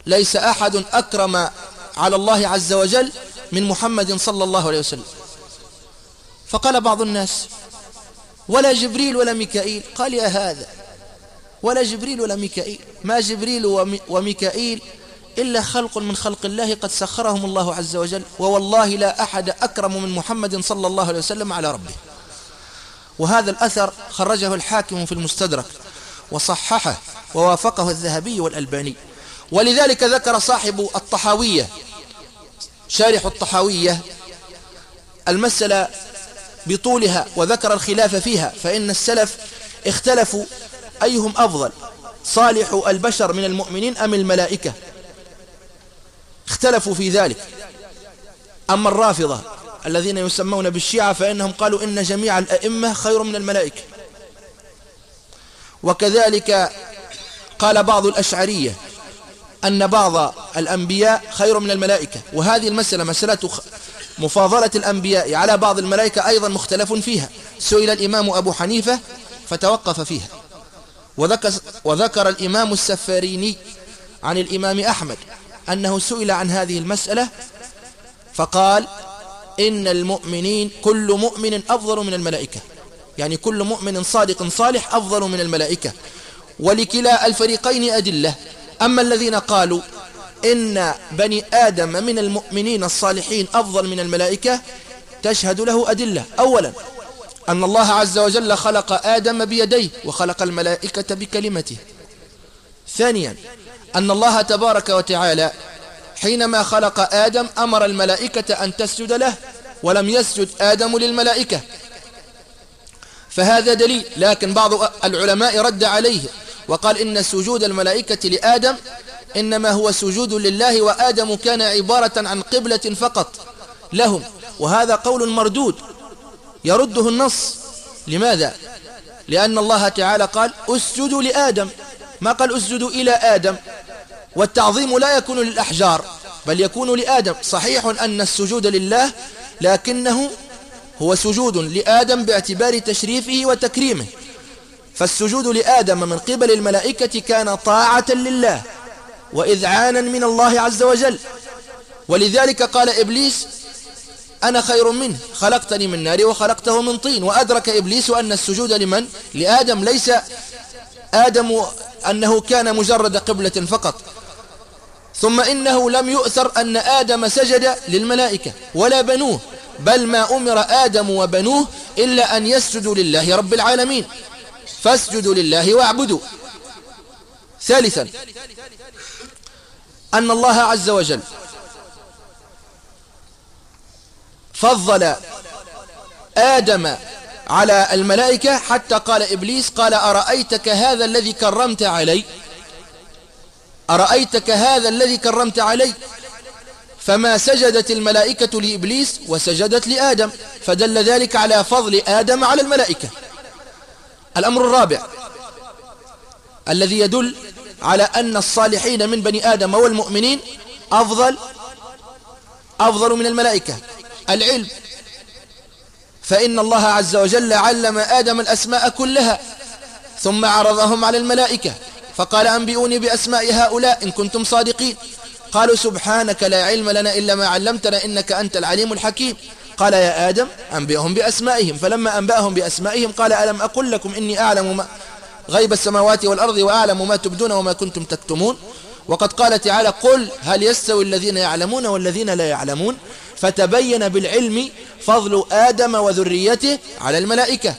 ليس أحد أكرم على الله عز وجل من محمد صلى الله عليه وسلم. فقال بعض الناس ولا جبريل ولا ميكائيل. قال يا هذا ولا جبريل ولا ميكائيل. ما جبريل وميكائيل إلا خلق من خلق الله قد سخرهم الله عز وجل ووالله لا أحد أكرم من محمد صلى الله عليه وسلم على ربه. وهذا الأثر خرجه الحاكم في المستدرك وصححه ووافقه الذهبي والألباني. ولذلك ذكر صاحب الطحاوية شارح الطحاوية المسألة بطولها وذكر الخلاف فيها فإن السلف اختلفوا أيهم أفضل صالح البشر من المؤمنين أم الملائكة؟ اختلفوا في ذلك. أما الرافضة الذين يسمون بالشيعة فإنهم قالوا إن جميع الأئمة خير من الملائكة. وكذلك قال بعض الأشعرية أن بعض الأنبياء خير من الملائكة. وهذه المسألة مسألة مفاضلة الأنبياء على بعض الملائكة أيضا مختلف فيها. سئل الإمام أبو حنيفة فتوقف فيها. وذكر, وذكر الإمام السفاريني عن الإمام أحمد أنه سئل عن هذه المسألة فقال إن المؤمنين كل مؤمن أفضل من الملائكة. يعني كل مؤمن صادق صالح أفضل من الملائكة. ولكلا الفريقين أدلة. أما الذين قالوا إن بني آدم من المؤمنين الصالحين أفضل من الملائكة تشهد له أدلة. أولا أن الله عز وجل خلق آدم بيديه وخلق الملائكة بكلمته. ثانيا أن الله تبارك وتعالى حينما خلق آدم أمر الملائكة أن تسجد له ولم يسجد آدم للملائكة. فهذا دليل لكن بعض العلماء رد عليه. وقال إن سجود الملائكة لآدم إنما هو سجود لله وآدم كان عبارة عن قبلة فقط لهم وهذا قول مردود يرده النص. لماذا؟ لأن الله تعالى قال أسجدوا لآدم. ما قال أسجدوا إلى آدم؟ والتعظيم لا يكون للأحجار بل يكون لآدم. صحيح أن السجود لله لكنه هو سجود لآدم باعتبار تشريفه وتكريمه. فالسجود لآدم من قبل الملائكة كان طاعة لله وإذعانا من الله عز وجل. ولذلك قال إبليس أنا خير منه خلقتني من نار وخلقته من طين. وأدرك إبليس أن السجود لمن؟ لآدم. ليس آدم أنه كان مجرد قبلة فقط. ثم إنه لم يؤثر أن آدم سجد للملائكة ولا بنوه بل ما أمر آدم وبنوه إلا أن يسجدوا لله رب العالمين. فاسجدوا لله واعبدوا. ثالثا أن الله عز وجل فضل آدم على الملائكة حتى قال إبليس قال أرأيتك هذا الذي كرمت علي؟ أرأيتك هذا الذي كرمت علي؟ فما سجدت الملائكة لإبليس وسجدت لآدم فدل ذلك على فضل آدم على الملائكة. الأمر الرابع الذي يدل على أن الصالحين من بني آدم والمؤمنين أفضل أفضل من الملائكة. العلم فإن الله عز وجل علم آدم الأسماء كلها ثم عرضهم على الملائكة فقال أنبئوني بأسماء هؤلاء إن كنتم صادقين. قالوا سبحانك لا علم لنا إلا ما علمتنا إنك أنت العليم الحكيم. قال يا آدم أنبئهم بأسمائهم فلما أنبأهم بأسمائهم قال ألم أقل لكم إني أعلم ما غيب السماوات والأرض وأعلم ما تبدون وما كنتم تكتمون؟ وقد قال تعالى قل هل يستوي الذين يعلمون والذين لا يعلمون؟ فتبين بالعلم فضل آدم وذريته على الملائكة.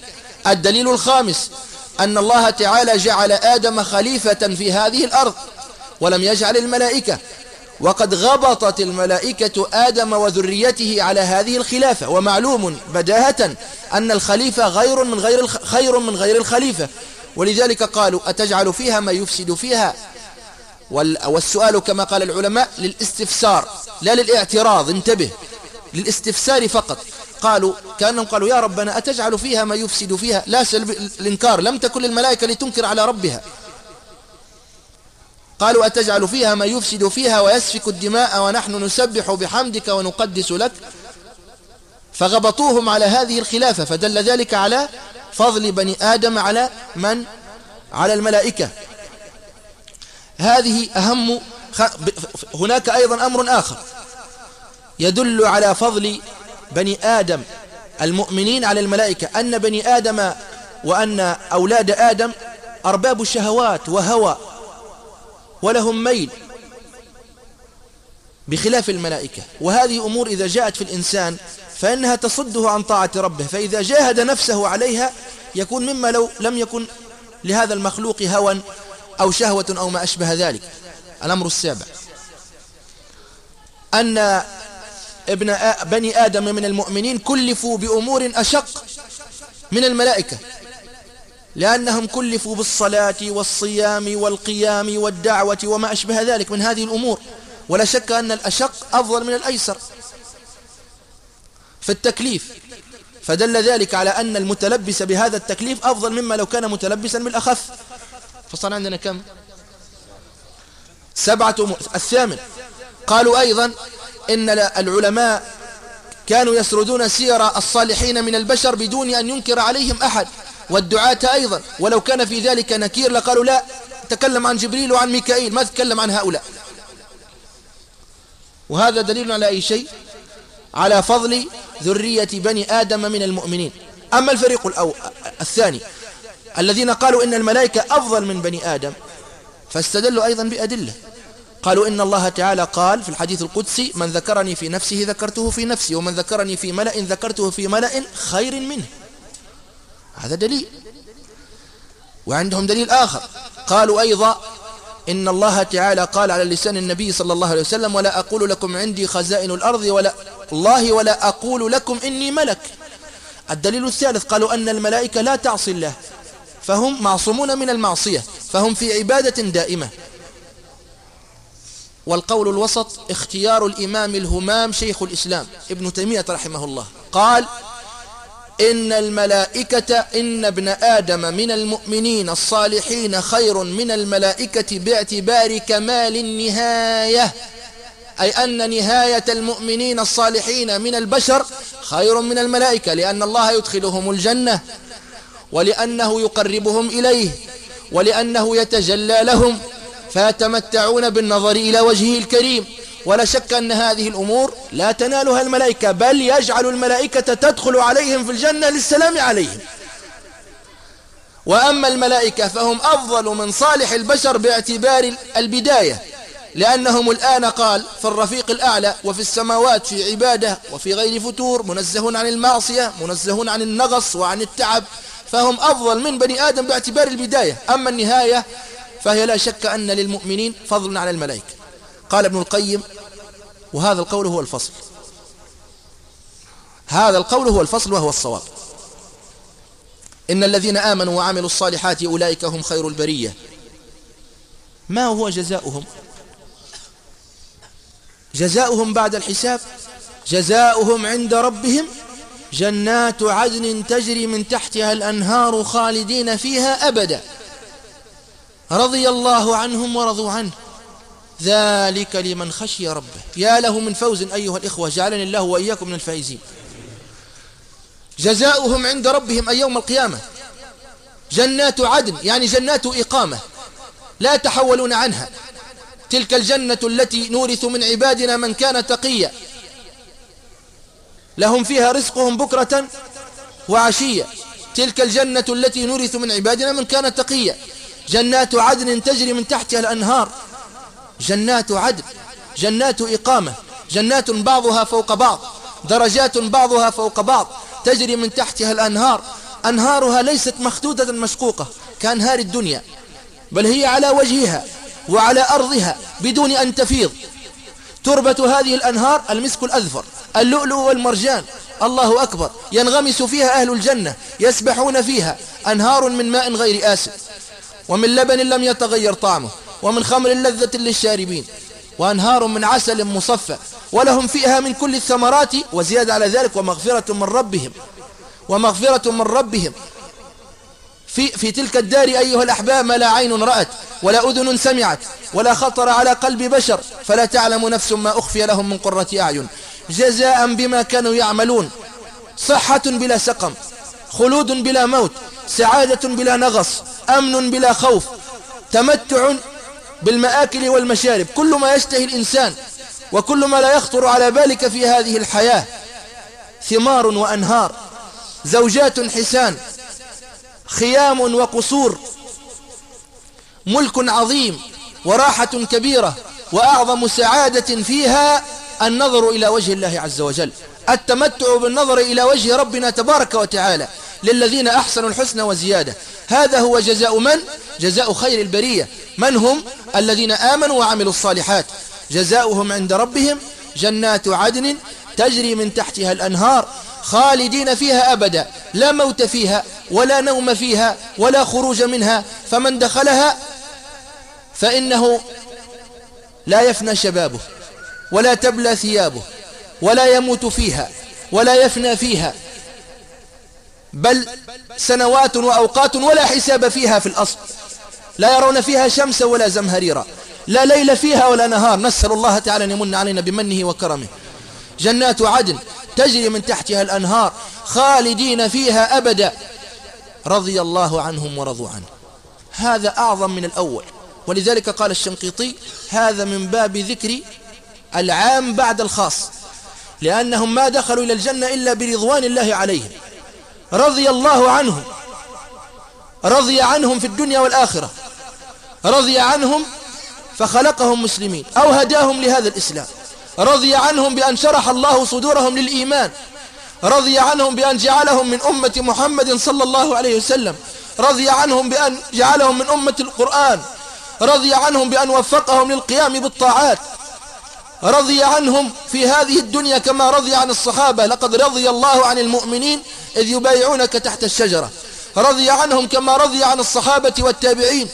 الدليل الخامس أن الله تعالى جعل آدم خليفة في هذه الأرض ولم يجعل الملائكة. وقد غبطت الملائكة آدم وذريته على هذه الخلافة. ومعلوم بداهة أن الخليفة غير من غير خير من غير الخليفة. ولذلك قالوا أتجعل فيها ما يفسد فيها؟ والسؤال كما قال العلماء للاستفسار لا للاعتراض انتبه. للاستفسار فقط. قالوا كأنهم قالوا يا ربنا أتجعل فيها ما يفسد فيها؟ لا سلب الإنكار لم تكن الملائكة لتنكر على ربها. قالوا أتجعل فيها ما يفسد فيها ويسفك الدماء ونحن نسبح بحمدك ونقدس لك؟ فغبطوهم على هذه الخلافة فدل ذلك على فضل بني آدم على من؟ على الملائكة. هذه أهم هناك أيضا أمر آخر يدل على فضل بني آدم المؤمنين على الملائكة. أن بني آدم وأن أولاد آدم أرباب الشهوات وهوى. ولهم ميل بخلاف الملائكة. وهذه أمور إذا جاءت في الإنسان فإنها تصده عن طاعة ربه. فإذا جاهد نفسه عليها يكون مما لو لم يكن لهذا المخلوق هوى أو شهوة أو ما أشبه ذلك. الأمر السابع. أن ابن بني آدم من المؤمنين كلفوا بأمور أشق من الملائكة. لأنهم كلفوا بالصلاة والصيام والقيام والدعوة وما أشبه ذلك من هذه الأمور. ولا شك أن الأشق أفضل من الأيسر في التكليف. فدل ذلك على أن المتلبس بهذا التكليف أفضل مما لو كان متلبسا بالأخف. فصار عندنا كم؟ سبعة الثامن قالوا أيضا إن العلماء كانوا يسردون سير الصالحين من البشر بدون أن ينكر عليهم أحد. والدعاة أيضا. ولو كان في ذلك نكير لقالوا لا تكلم عن جبريل وعن ميكائيل ما تكلم عن هؤلاء. وهذا دليل على أي شيء؟ على فضل ذرية بني آدم من المؤمنين. أما الفريق الأو... الثاني الذين قالوا إن الملائكة أفضل من بني آدم فاستدلوا أيضا بأدلة. قالوا إن الله تعالى قال في الحديث القدسي من ذكرني في نفسه ذكرته في نفسي ومن ذكرني في ملأ ذكرته في ملأ خير منه. هذا دليل. وعندهم دليل آخر. قالوا أيضا إن الله تعالى قال على لسان النبي صلى الله عليه وسلم ولا أقول لكم عندي خزائن الأرض ولا الله ولا أقول لكم إني ملك. الدليل الثالث قالوا أن الملائكة لا تعصي الله. فهم معصومون من المعصية. فهم في عبادة دائمة. والقول الوسط اختيار الإمام الهمام شيخ الإسلام ابن تيمية رحمه الله. قال إن الملائكة إن ابن آدم من المؤمنين الصالحين خير من الملائكة باعتبار كمال النهاية. أي أن نهاية المؤمنين الصالحين من البشر خير من الملائكة لأن الله يدخلهم الجنة ولأنه يقربهم إليه ولأنه يتجلى لهم فيتمتعون بالنظر إلى وجهه الكريم. ولا شك أن هذه الأمور لا تنالها الملائكة بل يجعل الملائكة تدخل عليهم في الجنة للسلام عليهم. وأما الملائكة فهم أفضل من صالح البشر باعتبار البداية لأنهم الآن قال في الرفيق الأعلى وفي السماوات في عبادة وفي غير فتور منزهون عن المعصية منزهون عن النغص وعن التعب. فهم أفضل من بني آدم باعتبار البداية. أما النهاية فهي لا شك أن للمؤمنين فضل على الملائكة. قال ابن القيم وهذا القول هو الفصل. هذا القول هو الفصل وهو الصواب. إن الذين آمنوا وعملوا الصالحات أولئك هم خير البرية. ما هو جزاؤهم؟ جزاؤهم بعد الحساب جزاؤهم عند ربهم جنات عدن تجري من تحتها الأنهار خالدين فيها أبدا. رضي الله عنهم ورضوا عنه. ذلك لمن خشي ربه. يا له من فوز أيها الإخوة جعلني الله وإياكم من الفائزين. جزاؤهم عند ربهم أي يوم القيامة. جنات عدن يعني جنات إقامة. لا تحولون عنها. تلك الجنة التي نورث من عبادنا من كان تقيا. لهم فيها رزقهم بكرة وعشية. تلك الجنة التي نورث من عبادنا من كان تقيا. جنات عدن تجري من تحتها الأنهار. جنات عدن جنات إقامة جنات بعضها فوق بعض درجات بعضها فوق بعض تجري من تحتها الأنهار. أنهارها ليست مخدودة مشقوقة كأنهار الدنيا بل هي على وجهها وعلى أرضها بدون أن تفيض. تربة هذه الأنهار المسك الأذفر اللؤلؤ والمرجان. الله أكبر ينغمس فيها أهل الجنة يسبحون فيها. أنهار من ماء غير آسف ومن لبن لم يتغير طعمه. ومن خمر لذة للشاربين وأنهار من عسل مصفى ولهم فيها من كل الثمرات وزيادة على ذلك ومغفرة من ربهم ومغفرة من ربهم. في, في تلك الدار أيها الأحباب ما لا عين رأت ولا أذن سمعت ولا خطر على قلب بشر فلا تعلم نفس ما أخفي لهم من قرة أعين. جزاء بما كانوا يعملون صحة بلا سقم خلود بلا موت سعادة بلا نغص أمن بلا خوف تمتع بالمآكل والمشارب كل ما يشتهي الإنسان وكل ما لا يخطر على بالك في هذه الحياة. ثمار وأنهار زوجات حسان خيام وقصور ملك عظيم وراحة كبيرة وأعظم سعادة فيها النظر إلى وجه الله عز وجل. التمتع بالنظر إلى وجه ربنا تبارك وتعالى للذين أحسنوا الحسن وزيادة. هذا هو جزاء من؟ جزاء خير البرية. من هم؟ الذين آمنوا وعملوا الصالحات؟ جزاؤهم عند ربهم جنات عدن تجري من تحتها الأنهار خالدين فيها أبدا. لا موت فيها ولا نوم فيها ولا خروج منها. فمن دخلها فإنه لا يفنى شبابه ولا تبلى ثيابه. ولا يموت فيها ولا يفنى فيها. بل سنوات وأوقات ولا حساب فيها في الأصل. لا يرون فيها شمسا ولا زمهريرا. لا ليل فيها ولا نهار. نسأل الله تعالى أن يمن علينا بمنه وكرمه. جنات عدن تجري من تحتها الأنهار خالدين فيها أبدا. رضي الله عنهم ورضوا عنه. هذا أعظم من الأول. ولذلك قال الشنقيطي هذا من باب ذكر العام بعد الخاص. لأنهم ما دخلوا إلى الجنة إلا برضوان الله عليهم. رضي الله عنهم. رضي عنهم في الدنيا والآخرة. رضي عنهم فخلقهم مسلمين. أو هداهم لهذا الإسلام. رضي عنهم بأن شرح الله صدورهم للإيمان. رضي عنهم بأن جعلهم من أمة محمد صلى الله عليه وسلم. رضي عنهم بأن جعلهم من أمة القرآن. رضي عنهم بأن وفقهم للقيام بالطاعات. رضي عنهم في هذه الدنيا كما رضي عن الصحابة. لقد رضي الله عن المؤمنين إذ يبايعونك تحت الشجرة. رضي عنهم كما رضي عن الصحابة والتابعين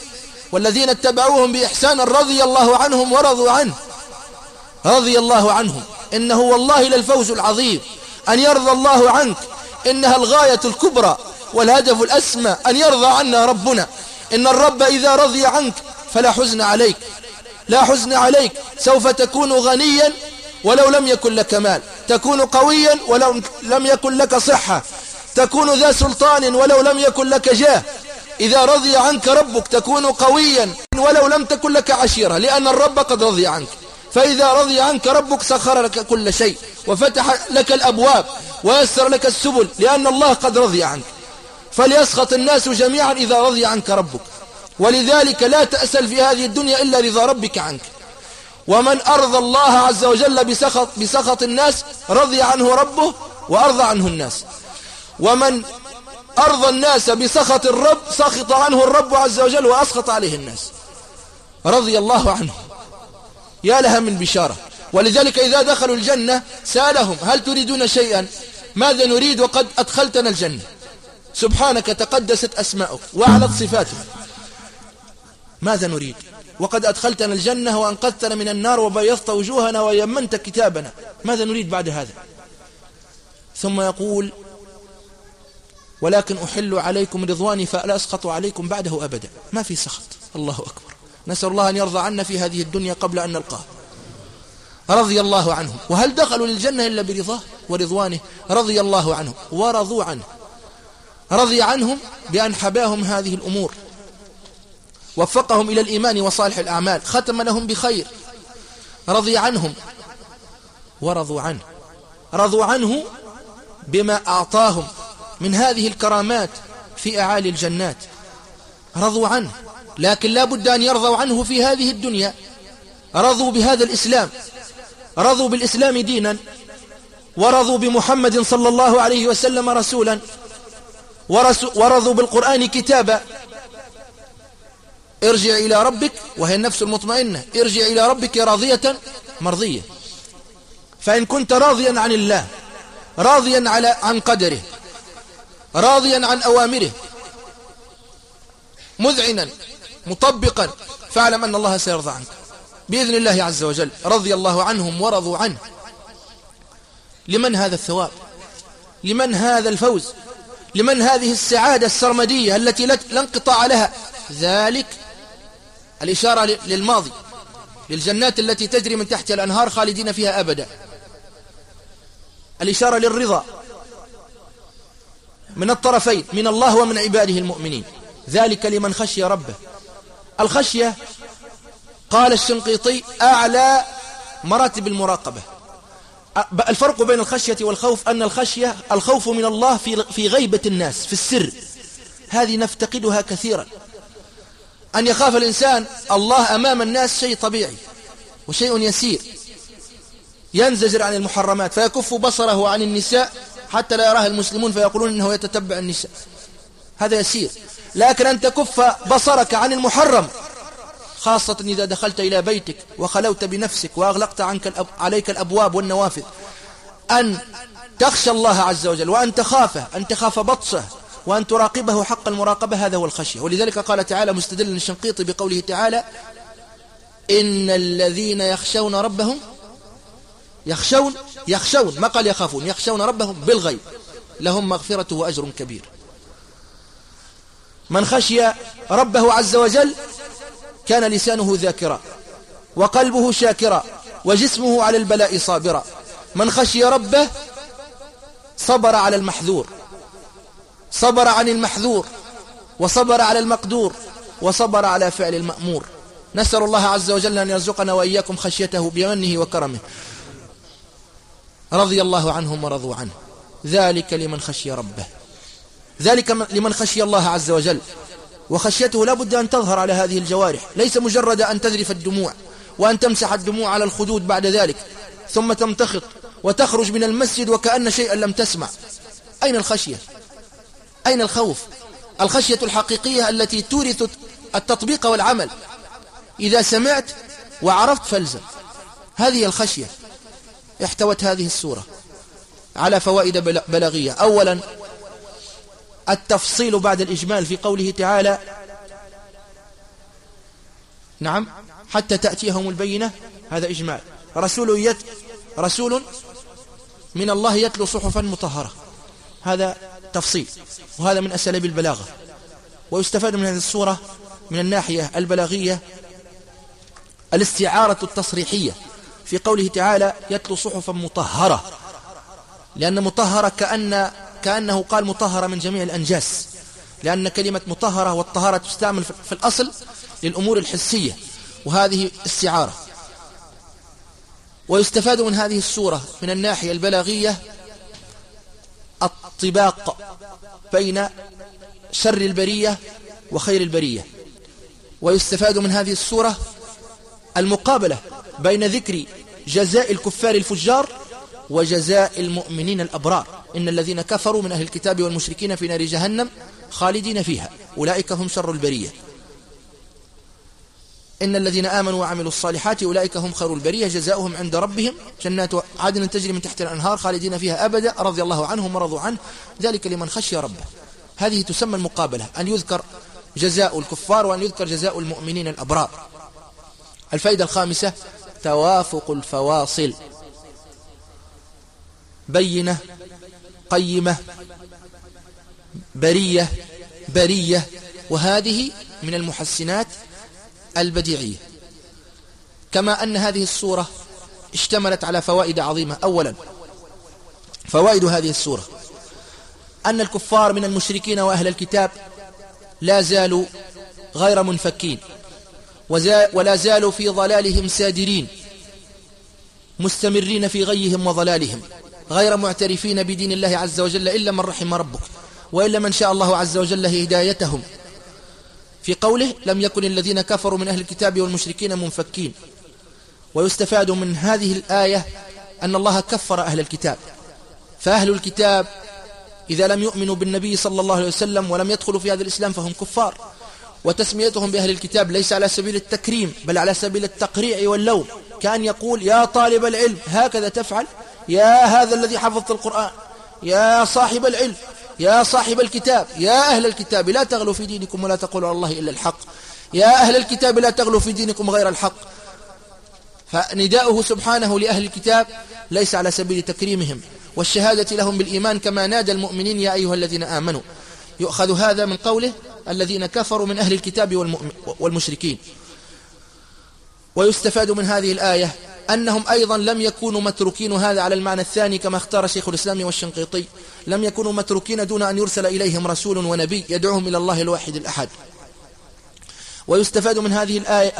والذين اتبعوهم بإحسان رضي الله عنهم ورضوا عنه. رضي الله عنهم. إنه والله للفوز العظيم. أن يرضى الله عنك. إنها الغاية الكبرى والهدف الأسمى. أن يرضى عنا ربنا. إن الرب إذا رضي عنك فلا حزن عليك. لا حزن عليك سوف تكون غنيا ولو لم يكن لك مال تكون قويا ولو لم يكن لك صحة تكون ذا سلطان ولو لم يكن لك جاه. إذا رضي عنك ربك تكون قويا ولو لم تكن لك عشيرة لأن الرب قد رضي عنك. فإذا رضي عنك ربك سخر لك كل شيء وفتح لك الأبواب ويسر لك السبل لأن الله قد رضي عنك. فليسخط الناس جميعا إذا رضي عنك ربك. ولذلك لا تأسل في هذه الدنيا إلا رضا ربك عنك. ومن أرضى الله عز وجل بسخط, بسخط الناس رضي عنه ربه وأرضى عنه الناس. ومن أرضى الناس بسخط الرب سخط عنه الرب عز وجل وأسخط عليه الناس. رضي الله عنه. يا لها من بشارة. ولذلك إذا دخلوا الجنة سألهم هل تريدون شيئا؟ ماذا نريد وقد أدخلتنا الجنة؟ سبحانك تقدست أسماؤك وعلت صفاتك. ماذا نريد؟ وقد أدخلتنا الجنة وأنقذتنا من النار وبيضت وجوهنا ويمنت كتابنا. ماذا نريد بعد هذا؟ ثم يقول ولكن أحل عليكم رضواني فلا أسخط عليكم بعده أبدا. ما في سخط. الله أكبر. نسأل الله أن يرضى عنا في هذه الدنيا قبل أن نلقاه. رضي الله عنهم وهل دخلوا للجنة إلا برضاه ورضوانه؟ رضي الله عنهم ورضوا عنه. رضي عنهم بأن حباهم هذه الأمور. وفقهم إلى الإيمان وصالح الأعمال ختم لهم بخير. رضي عنهم. ورضوا عنه. رضوا عنه بما أعطاهم من هذه الكرامات في أعالي الجنات. رضوا عنه. لكن لا بد أن يرضوا عنه في هذه الدنيا. رضوا بهذا الإسلام. رضوا بالإسلام دينا. ورضوا بمحمد صلى الله عليه وسلم رسولا. ورضوا بالقرآن كتابا. ارجع إلى ربك وهي النفس المطمئنة. ارجع إلى ربك راضية مرضية. فإن كنت راضيا عن الله راضيا على عن قدره راضيا عن أوامره مذعنا مطبقا فاعلم أن الله سيرضى عنك. بإذن الله عز وجل رضي الله عنهم ورضوا عنه. لمن هذا الثواب؟ لمن هذا الفوز؟ لمن هذه السعادة السرمدية التي لا انقطاع لها؟ ذلك الإشارة للماضي للجنات التي تجري من تحت الأنهار خالدين فيها أبدا. الإشارة للرضا من الطرفين من الله ومن عباده المؤمنين. ذلك لمن خشي ربه. الخشية قال الشنقيطي أعلى مراتب المراقبة. الفرق بين الخشية والخوف أن الخشية الخوف من الله في في غيبة الناس في السر. هذه نفتقدها كثيرا. أن يخاف الإنسان الله أمام الناس شيء طبيعي وشيء يسير. ينزجر عن المحرمات فيكف بصره عن النساء حتى لا يراه المسلمون فيقولون إنه يتتبع النساء. هذا يسير. لكن أن تكف بصرك عن المحرم خاصة إذا دخلت إلى بيتك وخلوت بنفسك وأغلقت عنك الأب عليك الأبواب والنوافذ أن تخشى الله عز وجل وأن تخافه أن تخاف بطشه. وأن تراقبه حق المراقبة هذا هو الخشية. ولذلك قال تعالى مستدلا الشنقيطي بقوله تعالى إن الذين يخشون ربهم يخشون يخشون ما قال يخافون يخشون ربهم بالغيب لهم مغفرة وأجر كبير. من خشي ربه عز وجل كان لسانه ذاكرا وقلبه شاكرا وجسمه على البلاء صابرا. من خشي ربه صبر على المحذور. صبر عن المحذور وصبر على المقدور وصبر على فعل المأمور. نسأل الله عز وجل أن يرزقنا وإياكم خشيته بمنه وكرمه. رضي الله عنهم ورضوا عنه. ذلك لمن خشي ربه. ذلك لمن خشي الله عز وجل. وخشيته لا بد أن تظهر على هذه الجوارح. ليس مجرد أن تذرف الدموع وأن تمسح الدموع على الخدود بعد ذلك ثم تمتخط وتخرج من المسجد وكأن شيئا لم تسمع. أين الخشية؟ أين الخوف؟ الخشية الحقيقية التي تورث التطبيق والعمل. إذا سمعت وعرفت فلزم. هذه الخشية احتوت هذه السورة على فوائد بلاغية. أولا التفصيل بعد الإجمال في قوله تعالى نعم حتى تأتيهم البينة. هذا إجمال. رسول يت رسول من الله يتلو صحفا مطهرة. هذا تفصيل وهذا من أساليب البلاغة. ويستفاد من هذه الصورة من الناحية البلاغية الاستعارة التصريحية. في قوله تعالى يتلو صحفا مطهرة. لأن مطهرة كأن كأنه قال مطهرة من جميع الأنجاس. لأن كلمة مطهرة والطهارة تستعمل في الأصل للأمور الحسية. وهذه استعارة. ويستفاد من هذه السورة من الناحية البلاغية الطباق بين شر البرية وخير البرية. ويستفاد من هذه السورة المقابلة بين ذكر جزاء الكفار الفجار وجزاء المؤمنين الأبرار. إن الذين كفروا من أهل الكتاب والمشركين في نار جهنم خالدين فيها. أولئك هم شر البرية. إن الذين آمنوا وعملوا الصالحات أولئك هم خير البرية جزاؤهم عند ربهم جنات عدن تجري من تحت الأنهار خالدين فيها أبدا رضي الله عنهم ورضوا عنه. ذلك لمن خشي ربه. هذه تسمى المقابلة أن يذكر جزاء الكفار وأن يذكر جزاء المؤمنين الأبرار. الفائدة الخامسة توافق الفواصل. بينة قيمة برية برية. وهذه من المحسنات البديعية. كما أن هذه السورة اشتملت على فوائد عظيمة. أولا فوائد هذه السورة. أن الكفار من المشركين وأهل الكتاب لا زالوا غير منفكين ولا زالوا في ضلالهم سادرين مستمرين في غيهم وضلالهم غير معترفين بدين الله عز وجل إلا من رحم ربك وإلا من شاء الله عز وجل هدايتهم. في قوله لم يكن الذين كفروا من أهل الكتاب والمشركين منفكين. ويستفاد من هذه الآية أن الله كفر أهل الكتاب. فأهل الكتاب إذا لم يؤمنوا بالنبي صلى الله عليه وسلم ولم يدخلوا في هذا الإسلام فهم كفار. وتسميتهم بأهل الكتاب ليس على سبيل التكريم بل على سبيل التقريع واللوم. كأن يقول يا طالب العلم هكذا تفعل. يا هذا الذي حفظت القرآن. يا صاحب العلم. يا صاحب الكتاب يا أهل الكتاب لا تغلوا في دينكم ولا تقولوا على الله إلا الحق. يا أهل الكتاب لا تغلوا في دينكم غير الحق. فنداؤه سبحانه لأهل الكتاب ليس على سبيل تكريمهم والشهادة لهم بالإيمان كما نادى المؤمنين يا أيها الذين آمنوا. يؤخذ هذا من قوله الذين كفروا من أهل الكتاب والمشركين. ويستفاد من هذه الآية أنهم أيضا لم يكونوا متروكين هذا على المعنى الثاني كما اختار شيخ الإسلام والشنقيطي. لم يكونوا متروكين دون أن يرسل إليهم رسول ونبي يدعوهم إلى الله الواحد الأحد. ويستفاد من هذه الآية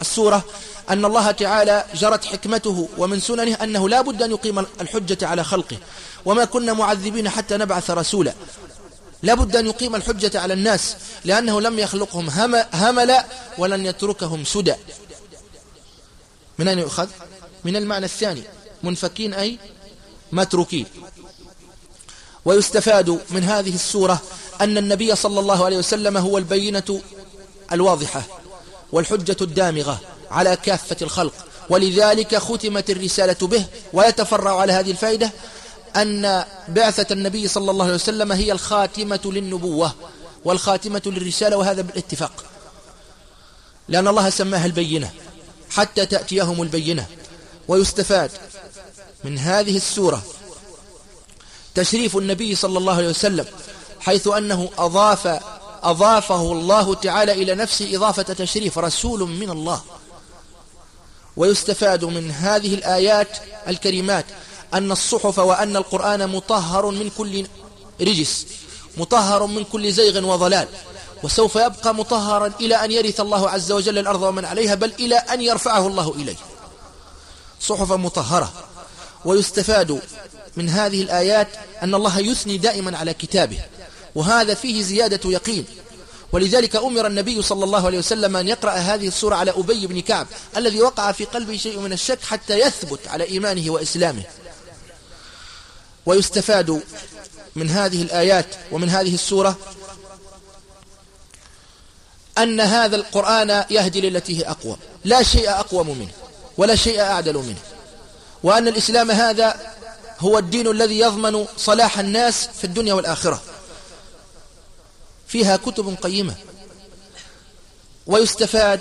السورة أن الله تعالى جرت حكمته ومن سننه أنه لا بد أن يقيم الحجة على خلقه. وما كنا معذبين حتى نبعث رسولا. لا بد أن يقيم الحجة على الناس لأنه لم يخلقهم هملا ولن يتركهم سدى. من أين يؤخذ؟ من المعنى الثاني منفكين أي متروكين. ويستفاد من هذه السورة أن النبي صلى الله عليه وسلم هو البينة الواضحة والحجة الدامغة على كافة الخلق. ولذلك ختمت الرسالة به. ويتفرع على هذه الفائدة أن بعثة النبي صلى الله عليه وسلم هي الخاتمة للنبوة والخاتمة للرسالة وهذا بالاتفاق. لأن الله سماها البينة. حتى تأتيهم البينة. ويستفاد من هذه السورة تشريف النبي صلى الله عليه وسلم حيث أنه أضاف أضافه الله تعالى إلى نفسه إضافة تشريف رسول من الله. ويستفاد من هذه الآيات الكريمات أن الصحف وأن القرآن مطهر من كل رجس مطهر من كل زيغ وضلال. وسوف يبقى مطهرا إلى أن يرث الله عز وجل الأرض ومن عليها بل إلى أن يرفعه الله إليه. صحفا مطهرة. ويستفاد من هذه الآيات أن الله يثني دائما على كتابه. وهذا فيه زيادة يقين. ولذلك أمر النبي صلى الله عليه وسلم أن يقرأ هذه السورة على أبي بن كعب الذي وقع في قلبه شيء من الشك حتى يثبت على إيمانه وإسلامه. ويستفاد من هذه الآيات ومن هذه السورة أن هذا القرآن يهدي للتي هي أقوى. لا شيء أقوم منه ولا شيء أعدل منه. وأن الإسلام هذا هو الدين الذي يضمن صلاح الناس في الدنيا والآخرة. فيها كتب قيمة ويستفاد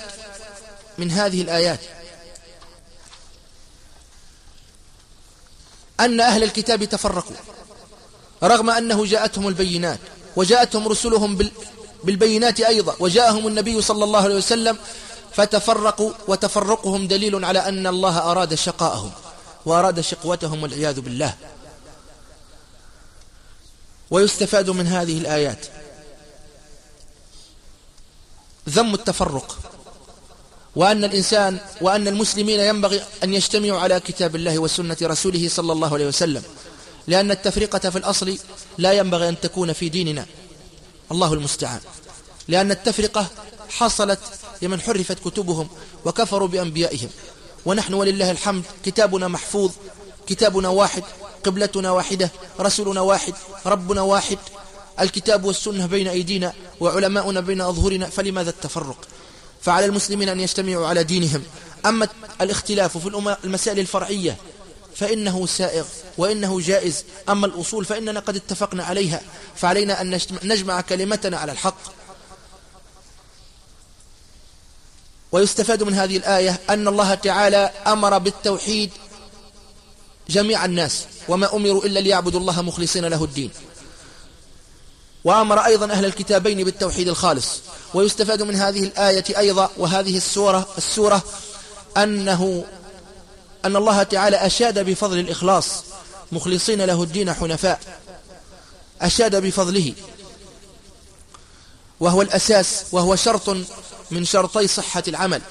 من هذه الآيات. أن أهل الكتاب تفرقوا رغم أنه جاءتهم البينات وجاءتهم رسلهم بالبينات أيضا. وجاءهم النبي صلى الله عليه وسلم فتفرقوا وتفرقهم دليل على أن الله أراد شقاءهم وأراد شقوتهم والعياذ بالله. ويستفاد من هذه الآيات ذم التفرق وأن الإنسان وأن المسلمين ينبغي أن يجتمعوا على كتاب الله وسنة رسوله صلى الله عليه وسلم لأن التفرقة في الأصل لا ينبغي أن تكون في ديننا. الله المستعان. لأن التفرقة حصلت لمن حرفت كتبهم وكفروا بأنبيائهم. ونحن ولله الحمد كتابنا محفوظ كتابنا واحد قبلتنا واحدة رسولنا واحد ربنا واحد. الكتاب والسنة بين أيدينا وعلماؤنا بين أظهرنا فلماذا التفرق؟ فعلى المسلمين أن يجتمعوا على دينهم. أما الاختلاف في المسائل الفرعية فإنه سائغ وإنه جائز. أما الأصول فإننا قد اتفقنا عليها. فعلينا أن نجمع كلمتنا على الحق. ويستفاد من هذه الآية أن الله تعالى أمر بالتوحيد جميع الناس وما أمروا إلا ليعبدوا الله مخلصين له الدين. وأمر أيضا أهل الكتابين بالتوحيد الخالص. ويستفاد من هذه الآية أيضا وهذه السورة السورة أنه أن الله تعالى أشاد بفضل الإخلاص. مخلصين له الدين حنفاء. أشاد بفضله. وهو الأساس وهو شرط من شرطي صحة العمل.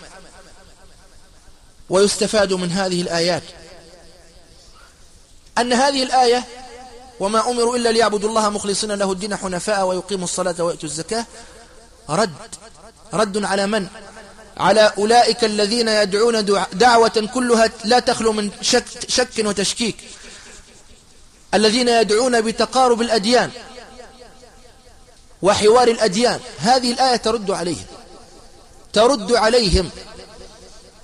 ويستفاد من هذه الآيات. أن هذه الآية وما أمروا إلا ليعبدوا الله مخلصين له الدين حنفاء ويقيموا الصلاة ويؤتوا الزكاة رد رد على من؟ على أولئك الذين يدعون دعوة كلها لا تخلو من شك, شك وتشكيك. الذين يدعون بتقارب الأديان وحوار الأديان. هذه الآية ترد عليهم. ترد عليهم.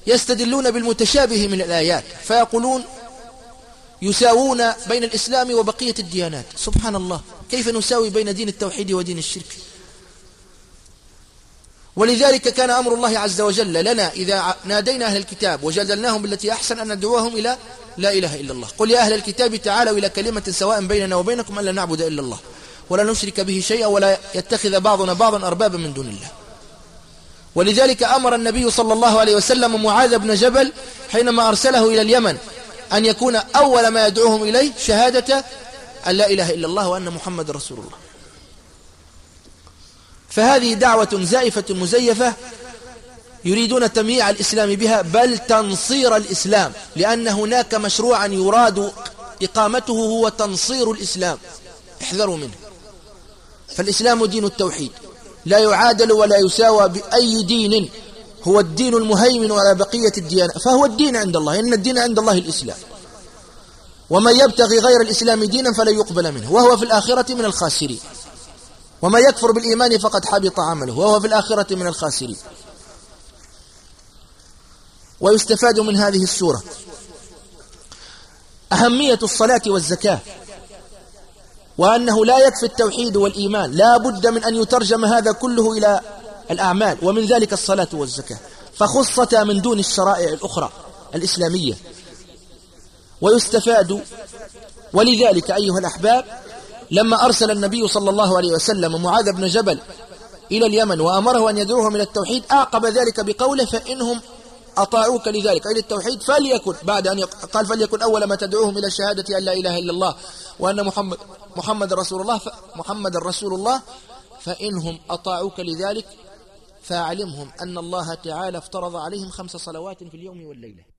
يستدلون بالمتشابه من الآيات. فيقولون يساوون بين الإسلام وبقية الديانات. سبحان الله. كيف نساوي بين دين التوحيد ودين الشرك؟ ولذلك كان أمر الله عز وجل لنا إذا نادينا أهل الكتاب وجدلناهم بالتي أحسن أن ندعوهم إلى لا إله إلا الله. قل يا أهل الكتاب تعالوا إلى كلمة سواء بيننا وبينكم أن لا نعبد إلا الله ولا نشرك به شيئا ولا يتخذ بعضنا بعضا أربابا من دون الله. ولذلك أمر النبي صلى الله عليه وسلم معاذ بن جبل حينما أرسله إلى اليمن أن يكون أول ما يدعوهم إليه شهادة أن لا إله إلا الله وأن محمد رسول الله. فهذه دعوة زائفة مزيفة يريدون تمييع الإسلام بها بل تنصير الإسلام لأن هناك مشروعا يراد إقامته هو تنصير الإسلام. احذروا منه. فالإسلام دين التوحيد. لا يعادل ولا يساوى بأي دين هو الدين المهيمن على بقية الديانة فهو الدين عند الله إن الدين عند الله الإسلام. ومن يبتغي غير الإسلام دينا فلن يقبل منه وهو في الآخرة من الخاسرين. وما يكفر بالإيمان فقد حبط عمله وهو في الآخرة من الخاسرين. ويستفاد من هذه السورة أهمية الصلاة والزكاة وأنه لا يكفي التوحيد والإيمان لا بد من أن يترجم هذا كله إلى الأعمال ومن ذلك الصلاة والزكاة. فخصتا من دون الشرائع الأخرى الإسلامية. ويستفاد ولذلك أيها الأحباب لما أرسل النبي صلى الله عليه وسلم معاذ بن جبل إلى اليمن وأمره أن يدعوهم إلى التوحيد أعقب ذلك بقوله فإنهم أطاعوك لذلك أي للتوحيد فليكن بعد أن قال فليكن أول ما تدعوهم إلى الشهادة أن لا إله إلا الله وأن محمد محمد رسول الله محمد رسول الله فإنهم أطاعوك لذلك فاعلمهم أن الله تعالى افترض عليهم خمس صلوات في اليوم والليلة.